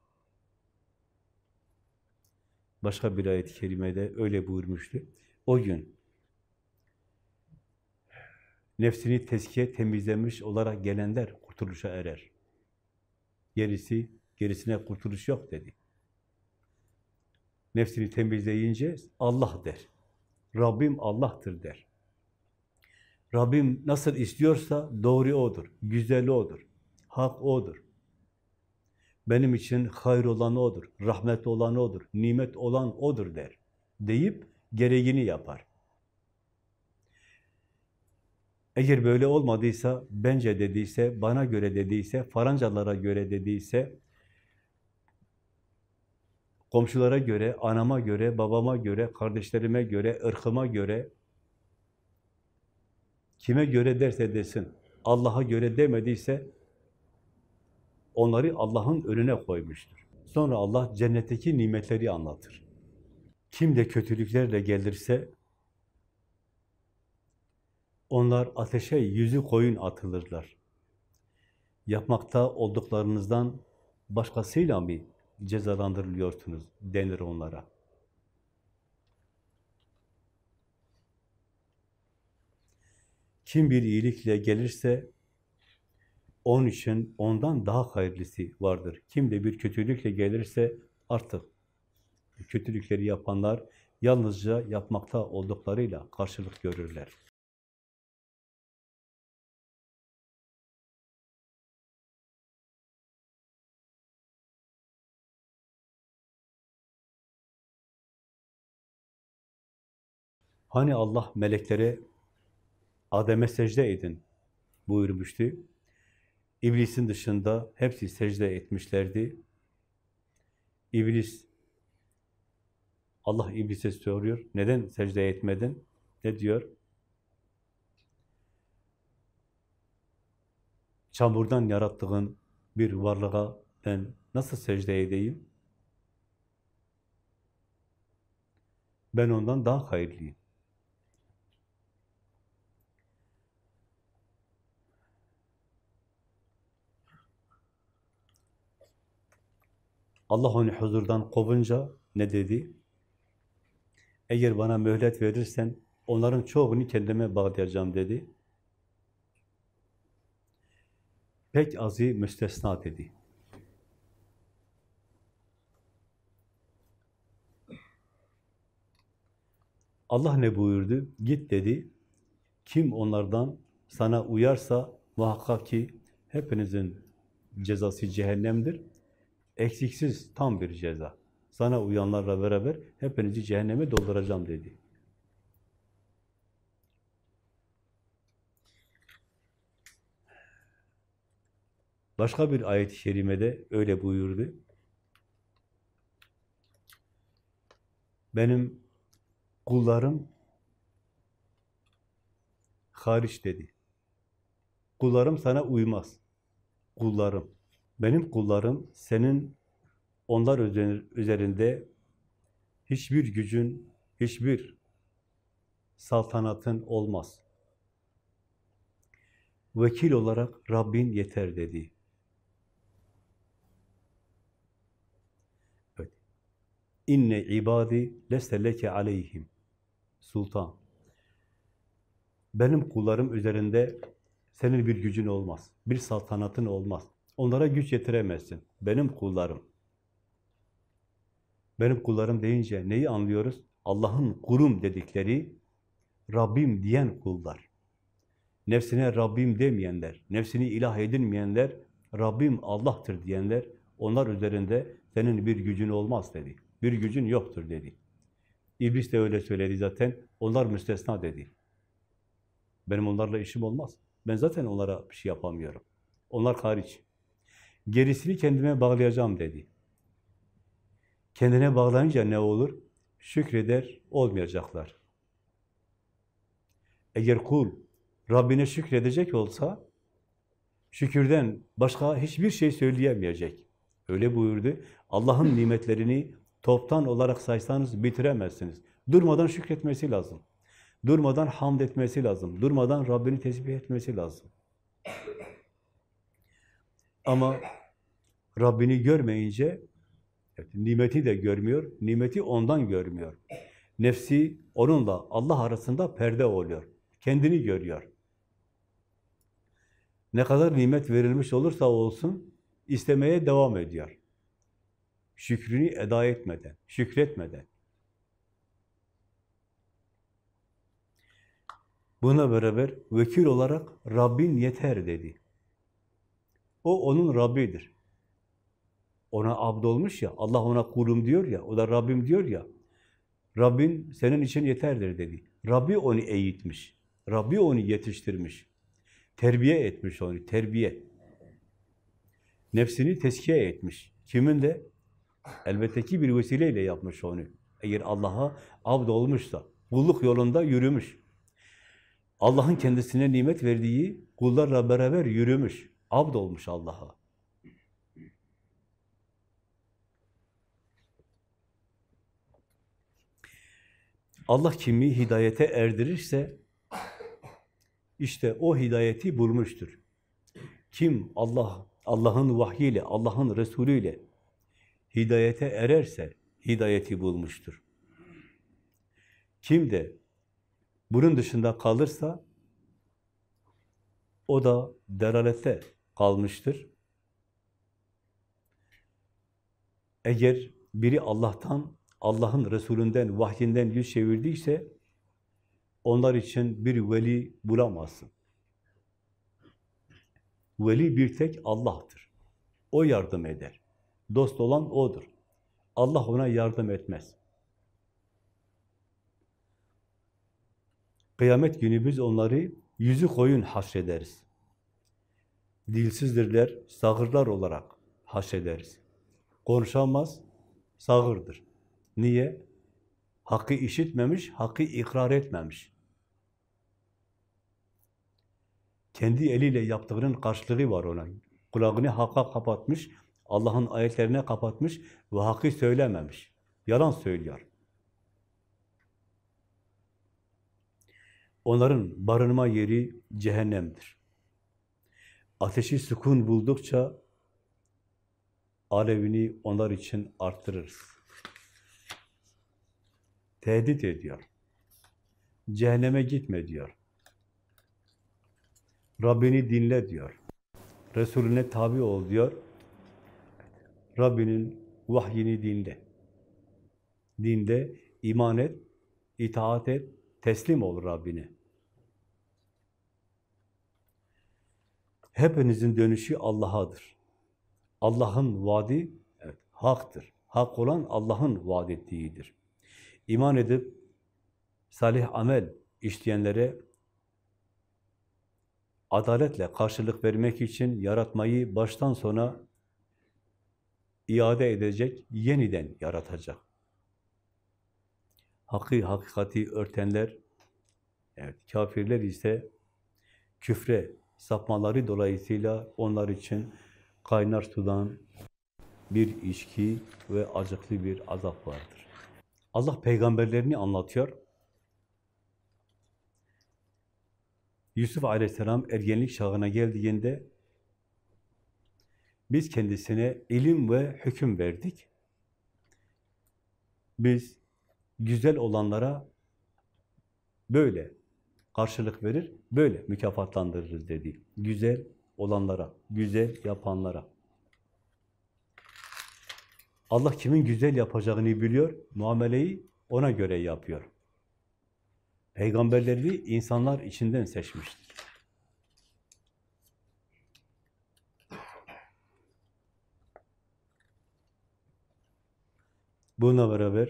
Başka bir ayet-i kerimede öyle buyurmuştu. O gün nefsini tezkiye temizlemiş olarak gelenler kurtuluşa erer. Gerisi, gerisine kurtuluş yok dedi. Nefsini temizleyince Allah der. Rabbim Allah'tır der. Rabbim nasıl istiyorsa doğru O'dur, güzeli O'dur, hak O'dur. Benim için hayır olan O'dur, rahmet olan O'dur, nimet olan O'dur der. Deyip gereğini yapar. Eğer böyle olmadıysa, bence dediyse, bana göre dediyse, farancalara göre dediyse, komşulara göre, anama göre, babama göre, kardeşlerime göre, ırkıma göre, kime göre derse desin, Allah'a göre demediyse, onları Allah'ın önüne koymuştur. Sonra Allah cennetteki nimetleri anlatır. Kim de kötülüklerle gelirse, onlar ateşe yüzü koyun atılırlar. Yapmakta olduklarınızdan başkasıyla mı cezalandırılıyorsunuz denir onlara. Kim bir iyilikle gelirse onun için ondan daha hayırlısı vardır. Kim de bir kötülükle gelirse artık kötülükleri yapanlar yalnızca yapmakta olduklarıyla karşılık görürler. Hani Allah meleklere Adem'e secde edin buyurmuştu. İblisin dışında hepsi secde etmişlerdi. İblis, Allah iblise soruyor, neden secde etmedin? Ne diyor? Çamurdan yarattığın bir varlığa ben nasıl secde edeyim? Ben ondan daha hayırlıyım. Allah onu huzurdan kovunca ne dedi? Eğer bana mühlet verirsen onların çoğunu kendime bağlayacağım dedi. Pek azı müstesna dedi. Allah ne buyurdu? Git dedi, Kim onlardan sana uyarsa muhakkak ki hepinizin cezası cehennemdir. Eksiksiz tam bir ceza. Sana uyanlarla beraber hepinizi cehenneme dolduracağım dedi. Başka bir ayet-i kerimede öyle buyurdu. Benim kullarım hariç dedi. Kullarım sana uymaz. Kullarım. Benim kullarım senin onlar üzerinde hiçbir gücün, hiçbir saltanatın olmaz. Vekil olarak Rabbin yeter dedi. İnne ibadi leste aleyhim. Sultan. Benim kullarım üzerinde senin bir gücün olmaz. Bir saltanatın olmaz. Onlara güç yetiremezsin. Benim kullarım. Benim kullarım deyince neyi anlıyoruz? Allah'ın kurum dedikleri Rabbim diyen kullar. Nefsine Rabbim demeyenler, nefsini ilah edinmeyenler, Rabbim Allah'tır diyenler, onlar üzerinde senin bir gücün olmaz dedi. Bir gücün yoktur dedi. İblis de öyle söyledi zaten. Onlar müstesna dedi. Benim onlarla işim olmaz. Ben zaten onlara bir şey yapamıyorum. Onlar hariç. Gerisini kendime bağlayacağım dedi. Kendine bağlayınca ne olur? Şükreder, olmayacaklar. Eğer kul Rabbine şükredecek olsa, şükürden başka hiçbir şey söyleyemeyecek. Öyle buyurdu. Allah'ın nimetlerini toptan olarak saysanız bitiremezsiniz. Durmadan şükretmesi lazım. Durmadan hamd etmesi lazım. Durmadan Rabbini tesbih etmesi lazım. Ama Rabbini görmeyince evet, nimeti de görmüyor, nimeti ondan görmüyor. Nefsi onunla Allah arasında perde oluyor. Kendini görüyor. Ne kadar nimet verilmiş olursa olsun istemeye devam ediyor. Şükrünü eda etmeden, şükretmeden. Buna beraber vekil olarak Rabbin yeter dedi. O onun Rabbidir. Ona abd olmuş ya, Allah ona kulum diyor ya, o da Rabbim diyor ya, Rabbin senin için yeterdir dedi. Rabbi onu eğitmiş, Rabbi onu yetiştirmiş, terbiye etmiş onu, terbiye. Nefsini teskiye etmiş. Kimin de? Elbette ki bir vesileyle yapmış onu. Eğer Allah'a abd olmuşsa, kulluk yolunda yürümüş. Allah'ın kendisine nimet verdiği kullarla beraber yürümüş. Abd olmuş Allah'a. Allah kimi hidayete erdirirse işte o hidayeti bulmuştur. Kim Allah Allah'ın vahyiyle, Allah'ın Resulüyle hidayete ererse hidayeti bulmuştur. Kim de bunun dışında kalırsa o da delalette kalmıştır. Eğer biri Allah'tan, Allah'ın Resulünden, vahyinden yüz çevirdiyse onlar için bir veli bulamazsın. Veli bir tek Allah'tır. O yardım eder. Dost olan O'dur. Allah ona yardım etmez. Kıyamet günü biz onları yüzü koyun haşrederiz. Dilsizdirler, sağırlar olarak haşrederiz. Konuşamaz, sağırdır. Niye? Hakkı işitmemiş, hakkı ikrar etmemiş. Kendi eliyle yaptığının karşılığı var ona. Kulağını hakka kapatmış, Allah'ın ayetlerine kapatmış ve hakkı söylememiş. Yalan söylüyor. Onların barınma yeri cehennemdir. Ateşi sükun buldukça alevini onlar için arttırırız. Tehdit ediyor. Cehenneme gitme diyor. Rabbini dinle diyor. Resulüne tabi ol diyor. Rabbinin vahyini dinle. Dinde iman et, itaat et, teslim ol Rabbine. Hepinizin dönüşü Allah'adır. Allah'ın vaadi evet, haktır. Hak olan Allah'ın vaad ettiğidir. İman edip salih amel işleyenlere adaletle karşılık vermek için yaratmayı baştan sona iade edecek, yeniden yaratacak. Hakkı, hakikati örtenler, evet, kafirler ise küfre sapmaları dolayısıyla onlar için kaynar sudan bir içki ve acıklı bir azap vardır. Allah peygamberlerini anlatıyor. Yusuf aleyhisselam ergenlik çağına geldiğinde biz kendisine ilim ve hüküm verdik. Biz güzel olanlara böyle karşılık verir, böyle mükafatlandırırız dedi. Güzel olanlara, güzel yapanlara. Allah kimin güzel yapacağını biliyor, muameleyi ona göre yapıyor. Peygamberleri insanlar içinden seçmiştir. Bununla beraber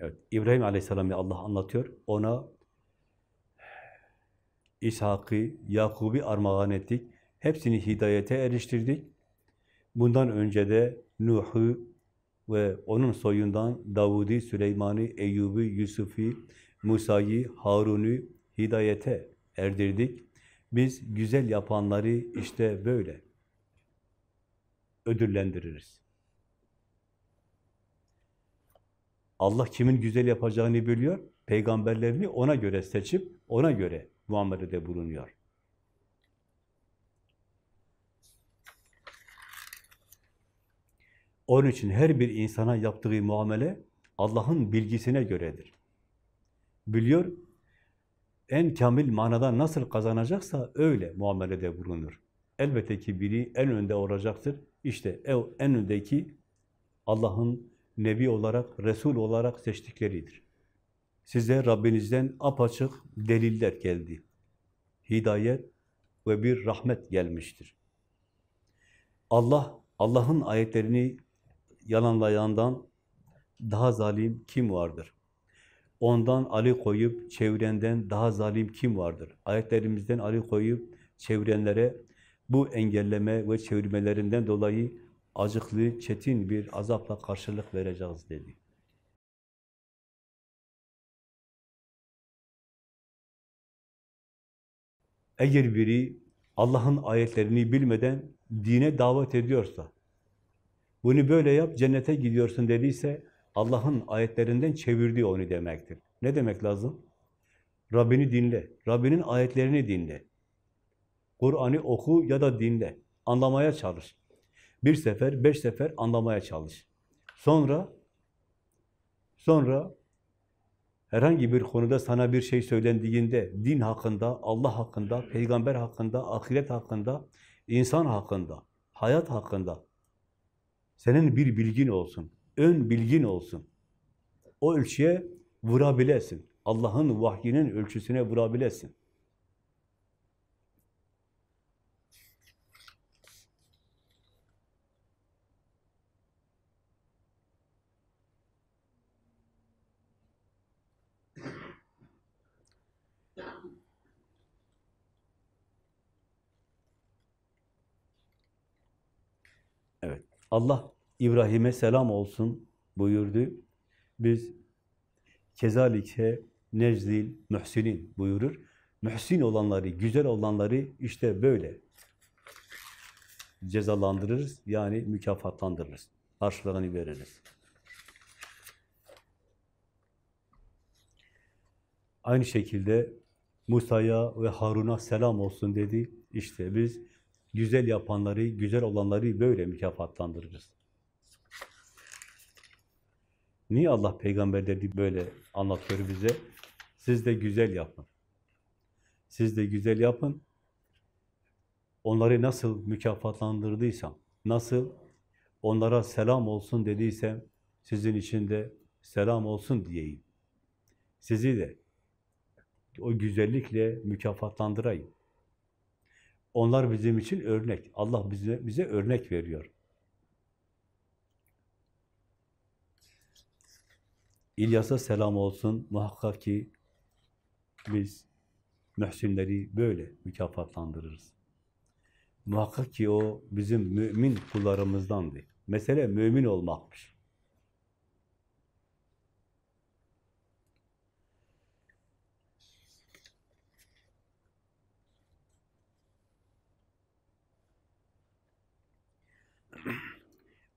evet, İbrahim Aleyhisselam'ı Allah anlatıyor. Ona İshak'ı, Yakub'u armağan ettik. Hepsini hidayete eriştirdik. Bundan önce de Nuh'u ve onun soyundan Davud'u, Süleyman'ı, Eyyub'u, Yusuf'u, Musa'yı, Harun'u hidayete erdirdik. Biz güzel yapanları işte böyle ödüllendiririz. Allah kimin güzel yapacağını biliyor, peygamberlerini ona göre seçip, ona göre muamelede bulunuyor. Onun için her bir insana yaptığı muamele Allah'ın bilgisine göredir. Biliyor, en kamil manada nasıl kazanacaksa öyle muamelede bulunur. Elbette ki biri en önde olacaktır. İşte en öndeki Allah'ın Nebi olarak, Resul olarak seçtikleridir. Size Rabbinizden apaçık deliller geldi. Hidayet ve bir rahmet gelmiştir. Allah, Allah'ın ayetlerini yalanlayandan daha zalim kim vardır? Ondan Ali koyup çevrenden daha zalim kim vardır? Ayetlerimizden Ali koyup çevrenlere bu engelleme ve çevirmelerinden dolayı acıklı, çetin bir azapla karşılık vereceğiz dedi. Eğer biri Allah'ın ayetlerini bilmeden dine davet ediyorsa, bunu böyle yap, cennete gidiyorsun dediyse, Allah'ın ayetlerinden çevirdi onu demektir. Ne demek lazım? Rabbini dinle, Rabbinin ayetlerini dinle. Kur'an'ı oku ya da dinle, anlamaya çalış. Bir sefer, beş sefer anlamaya çalış. Sonra, sonra herhangi bir konuda sana bir şey söylendiğinde, din hakkında, Allah hakkında, peygamber hakkında, ahiret hakkında, insan hakkında, hayat hakkında senin bir bilgin olsun, ön bilgin olsun. O ölçüye vurabilesin. Allah'ın vahyinin ölçüsüne vurabilesin. Evet. Allah İbrahim'e selam olsun buyurdu. Biz kezalike nezil muhsinin buyurur. Mühsin olanları, güzel olanları işte böyle cezalandırırız. Yani mükafatlandırırız. Karşılığını veririz. Aynı şekilde Musa'ya ve Harun'a selam olsun dedi. İşte biz güzel yapanları, güzel olanları böyle mükafatlandırırız. Niye Allah peygamberleri böyle anlatıyor bize? Siz de güzel yapın. Siz de güzel yapın. Onları nasıl mükafatlandırdıysam, nasıl onlara selam olsun dediysem, sizin için de selam olsun diyeyim. Sizi de o güzellikle mükafatlandırayım. Onlar bizim için örnek. Allah bize bize örnek veriyor. İlyas'a selam olsun. Muhakkak ki biz mühsinleri böyle mükafatlandırırız. Muhakkak ki o bizim mümin kullarımızdandı. Mesele mümin olmakmış.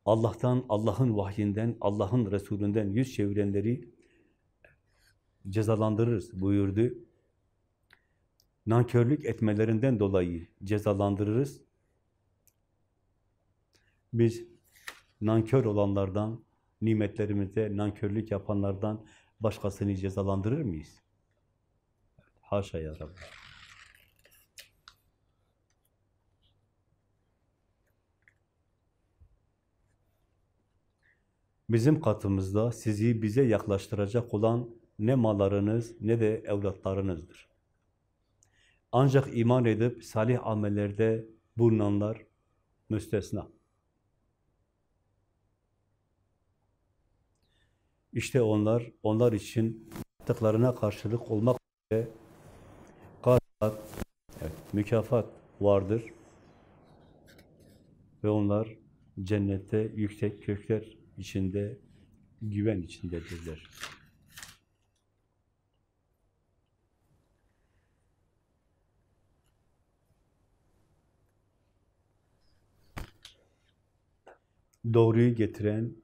Allah'tan, Allah'ın vahyinden, Allah'ın Resulünden yüz çevirenleri cezalandırırız buyurdu. Nankörlük etmelerinden dolayı cezalandırırız. Biz nankör olanlardan, nimetlerimize nankörlük yapanlardan başkasını cezalandırır mıyız? Haşa ya Rabbi. Bizim katımızda sizi bize yaklaştıracak olan ne mallarınız ne de evlatlarınızdır. Ancak iman edip salih amellerde bulunanlar müstesna. İşte onlar, onlar için yaptıklarına karşılık olmak üzere karşılık, evet, mükafat vardır. Ve onlar cennette yüksek kökler içinde, güven içindedirler. Doğruyu getiren,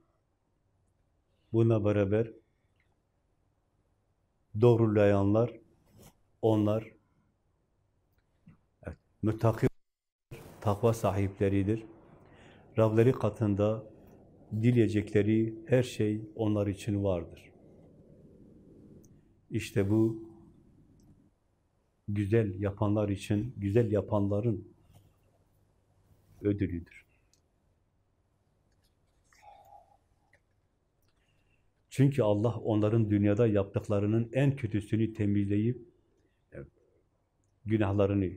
buna beraber doğrulayanlar, onlar evet, müttaki, takva sahipleridir. Rableri katında dileyecekleri her şey onlar için vardır. İşte bu güzel yapanlar için, güzel yapanların ödülüdür. Çünkü Allah onların dünyada yaptıklarının en kötüsünü temizleyip günahlarını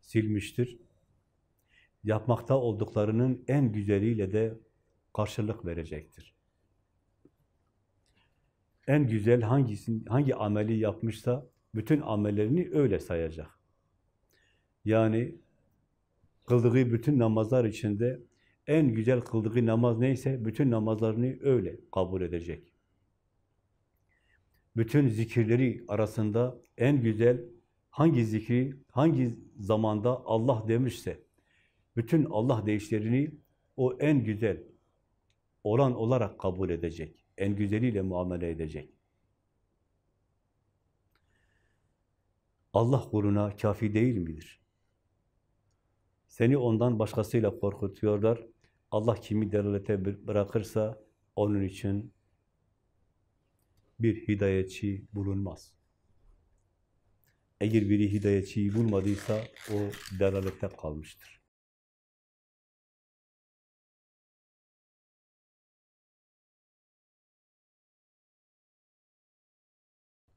silmiştir. Yapmakta olduklarının en güzeliyle de karşılık verecektir. En güzel hangisini, hangi ameli yapmışsa bütün amellerini öyle sayacak. Yani kıldığı bütün namazlar içinde en güzel kıldığı namaz neyse bütün namazlarını öyle kabul edecek. Bütün zikirleri arasında en güzel hangi zikri, hangi zamanda Allah demişse bütün Allah deyişlerini o en güzel olan olarak kabul edecek. En güzeliyle muamele edecek. Allah kuruna kafi değil midir? Seni ondan başkasıyla korkutuyorlar. Allah kimi delalete bırakırsa onun için bir hidayetçi bulunmaz. Eğer biri hidayetçiyi bulmadıysa o delalette kalmıştır.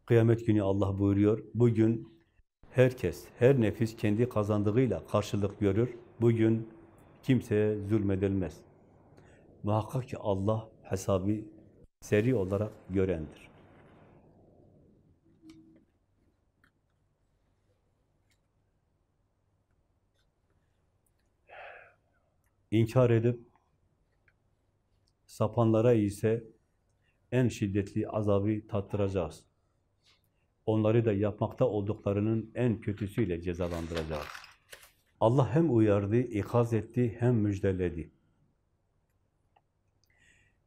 Kıyamet günü Allah buyuruyor, bugün herkes, her nefis kendi kazandığıyla karşılık görür. Bugün kimseye zulmedilmez. Muhakkak ki Allah hesabı seri olarak görendir. İnkar edip sapanlara ise en şiddetli azabı tattıracağız. Onları da yapmakta olduklarının en kötüsüyle cezalandıracağız. Allah hem uyardı, ikaz etti, hem müjdeledi.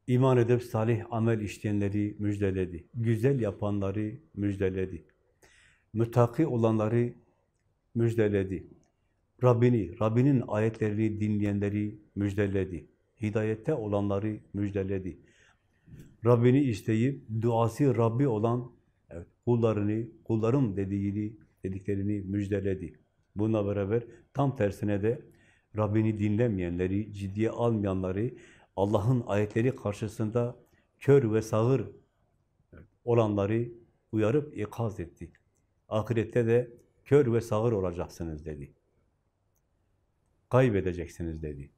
İman edip salih amel işleyenleri müjdeledi. Güzel yapanları müjdeledi. Müttaki olanları müjdeledi. Rabbini, Rabbinin ayetlerini dinleyenleri müjdeledi. Hidayette olanları müjdeledi. Rabbini isteyip duası Rabbi olan evet, kullarını, kullarım dediğini, dediklerini müjdeledi. Bununla beraber tam tersine de Rabbini dinlemeyenleri, ciddiye almayanları, Allah'ın ayetleri karşısında kör ve sağır olanları uyarıp ikaz etti. Ahirette de kör ve sağır olacaksınız dedi. kaybedeceksiniz dedi.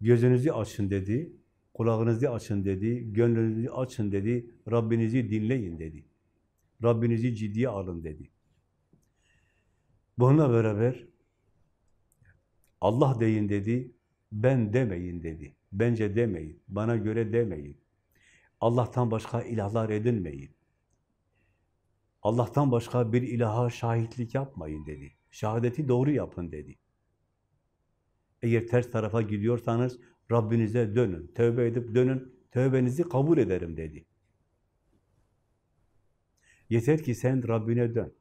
Gözünüzü açın dedi, kulağınızı açın dedi, gönlünüzü açın dedi, Rabbinizi dinleyin dedi. Rabbinizi ciddiye alın dedi. Bununla beraber Allah deyin dedi, ben demeyin dedi. Bence demeyin, bana göre demeyin. Allah'tan başka ilahlar edinmeyin. Allah'tan başka bir ilaha şahitlik yapmayın dedi. Şehadeti doğru yapın dedi. Eğer ters tarafa gidiyorsanız Rabbinize dönün, tövbe edip dönün, tövbenizi kabul ederim dedi. Yeter ki sen Rabbine dön.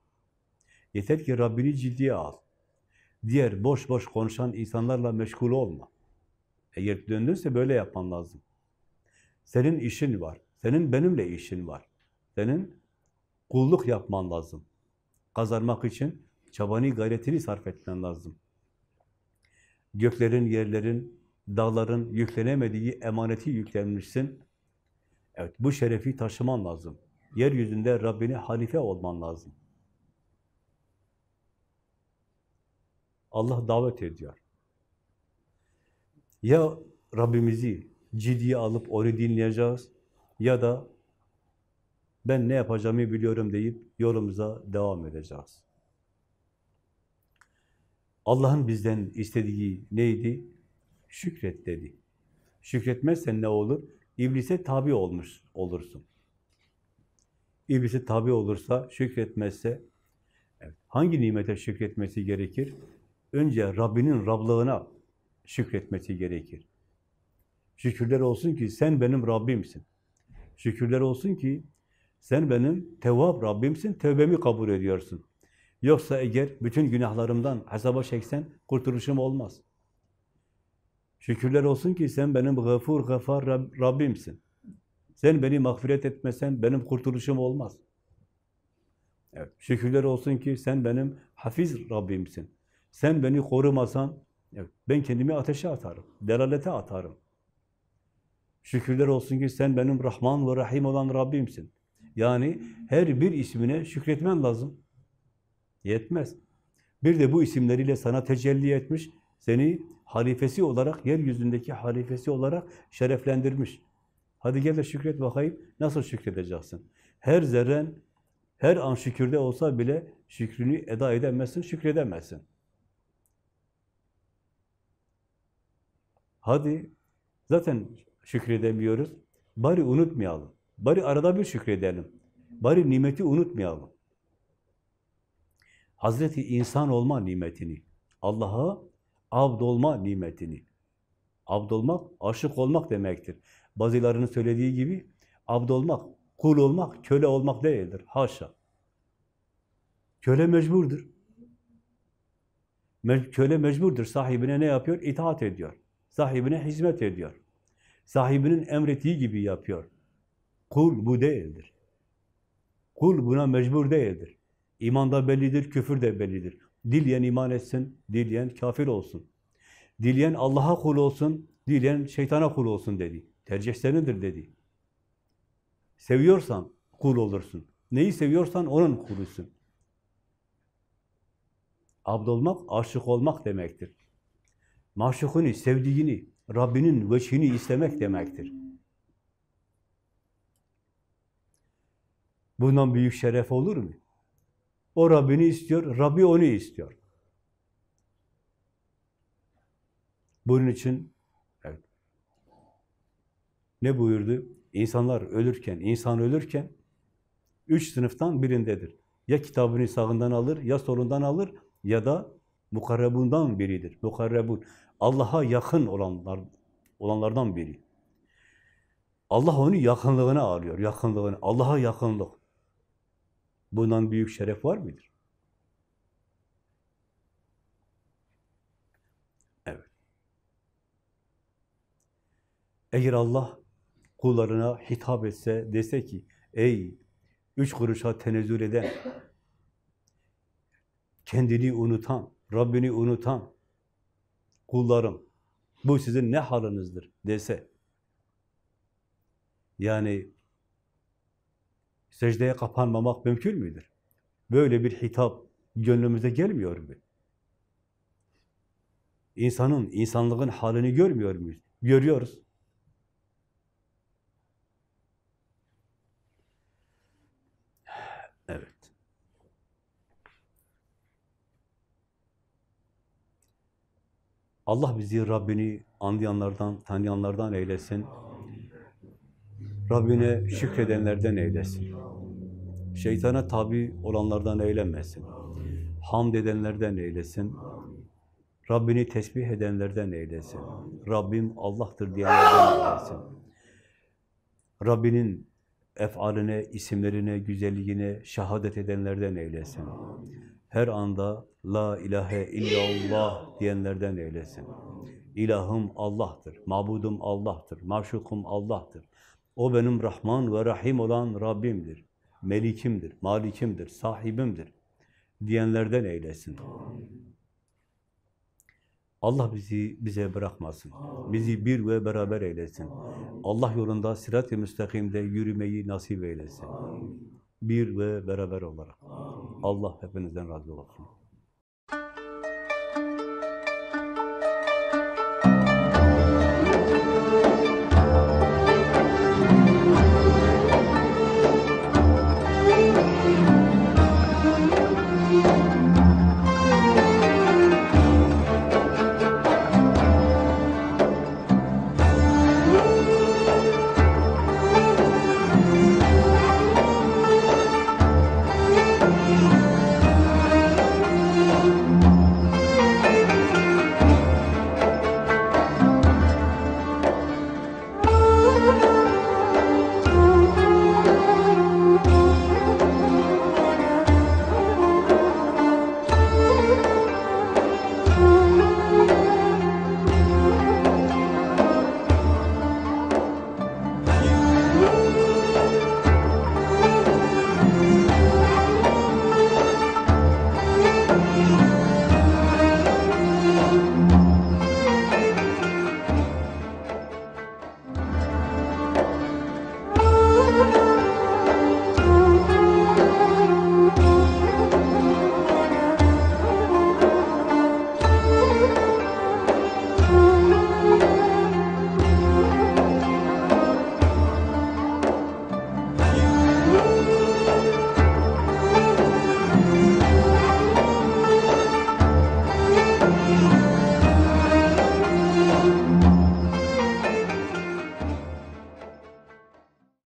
Yeter ki Rabbini ciddiye al. Diğer boş boş konuşan insanlarla meşgul olma. Eğer döndünse böyle yapman lazım. Senin işin var. Senin benimle işin var. Senin kulluk yapman lazım. Kazanmak için çabanı, gayretini sarf etmen lazım. Göklerin, yerlerin, dağların yüklenemediği emaneti yüklenmişsin. Evet, bu şerefi taşıman lazım. Yeryüzünde Rabbine halife olman lazım. Allah davet ediyor. Ya Rabbimizi ciddiye alıp onu dinleyeceğiz ya da ben ne yapacağımı biliyorum deyip yolumuza devam edeceğiz. Allah'ın bizden istediği neydi? Şükret dedi. Şükretmezsen ne olur? İblise tabi olmuş olursun. İblise tabi olursa, şükretmezse, hangi nimete şükretmesi gerekir? Önce Rabbinin Rablığına şükretmesi gerekir. Şükürler olsun ki sen benim Rabbimsin. Şükürler olsun ki sen benim tevvab Rabbimsin, tövbemi kabul ediyorsun. Yoksa eğer bütün günahlarımdan hesaba çeksen kurtuluşum olmaz. Şükürler olsun ki sen benim gafur gafar Rab, Rabbimsin. Sen beni mağfiret etmesen benim kurtuluşum olmaz. Evet, şükürler olsun ki sen benim hafiz Rabbimsin. Sen beni korumasan evet, ben kendimi ateşe atarım, delalete atarım. Şükürler olsun ki sen benim Rahman ve Rahim olan Rabbimsin. Yani her bir ismine şükretmen lazım. Yetmez. Bir de bu isimleriyle sana tecelli etmiş, seni halifesi olarak, yeryüzündeki halifesi olarak şereflendirmiş. Hadi gel de şükret bakayım, nasıl şükredeceksin? Her zerren, her an şükürde olsa bile şükrünü eda edemezsin, şükredemezsin. Hadi, zaten şükredemiyoruz, bari unutmayalım. Bari arada bir şükredelim. Bari nimeti unutmayalım. Hazreti insan olma nimetini, Allah'a abd olma nimetini. Abd olmak, aşık olmak demektir. Bazılarının söylediği gibi abd olmak, kul olmak, köle olmak değildir. Haşa. Köle mecburdur. Me köle mecburdur. Sahibine ne yapıyor? İtaat ediyor. Sahibine hizmet ediyor. Sahibinin emrettiği gibi yapıyor. Kul bu değildir. Kul buna mecbur değildir. İman da bellidir, küfür de bellidir. Dileyen iman etsin, dileyen kafir olsun. Dileyen Allah'a kul olsun, dileyen şeytana kul olsun dedi. Tercih senindir dedi. Seviyorsan kul olursun. Neyi seviyorsan onun kulusun. Abd olmak, aşık olmak demektir. Maşukunu, sevdiğini, Rabbinin veçhini istemek demektir. Bundan büyük şeref olur mu? O Rabbini istiyor, Rabbi onu istiyor. Bunun için evet, ne buyurdu? İnsanlar ölürken, insan ölürken üç sınıftan birindedir. Ya kitabını sağından alır, ya solundan alır ya da mukarrebundan biridir. Mukarrebun. Allah'a yakın olanlar, olanlardan biri. Allah onu yakınlığına arıyor, yakınlığını. Allah'a yakınlık. Bundan büyük şeref var mıdır? Evet. Eğer Allah kullarına hitap etse, dese ki, ey üç kuruşa tenezzül eden, kendini unutan, Rabbini unutan kullarım, bu sizin ne halınızdır dese, yani secdeye kapanmamak mümkün müdür? Böyle bir hitap gönlümüze gelmiyor mu? İnsanın, insanlığın halini görmüyor muyuz? Görüyoruz. Evet. Allah bizi Rabbini anlayanlardan, tanıyanlardan eylesin. Rabbine şükredenlerden eylesin. Şeytana tabi olanlardan eylemesin. Hamd edenlerden eylesin. Rabbini tesbih edenlerden eylesin. Rabbim Allah'tır diyenlerden eylesin. Rabbinin efaline, isimlerine, güzelliğine şehadet edenlerden eylesin. Her anda La ilahe illallah diyenlerden eylesin. İlahım Allah'tır, mabudum Allah'tır, maşukum Allah'tır. O benim Rahman ve Rahim olan Rabbimdir, Melikimdir, Malikimdir, sahibimdir diyenlerden eylesin. Allah bizi bize bırakmasın. Bizi bir ve beraber eylesin. Allah yolunda sirat-i müstakimde yürümeyi nasip eylesin. Bir ve beraber olarak. Allah hepinizden razı olsun.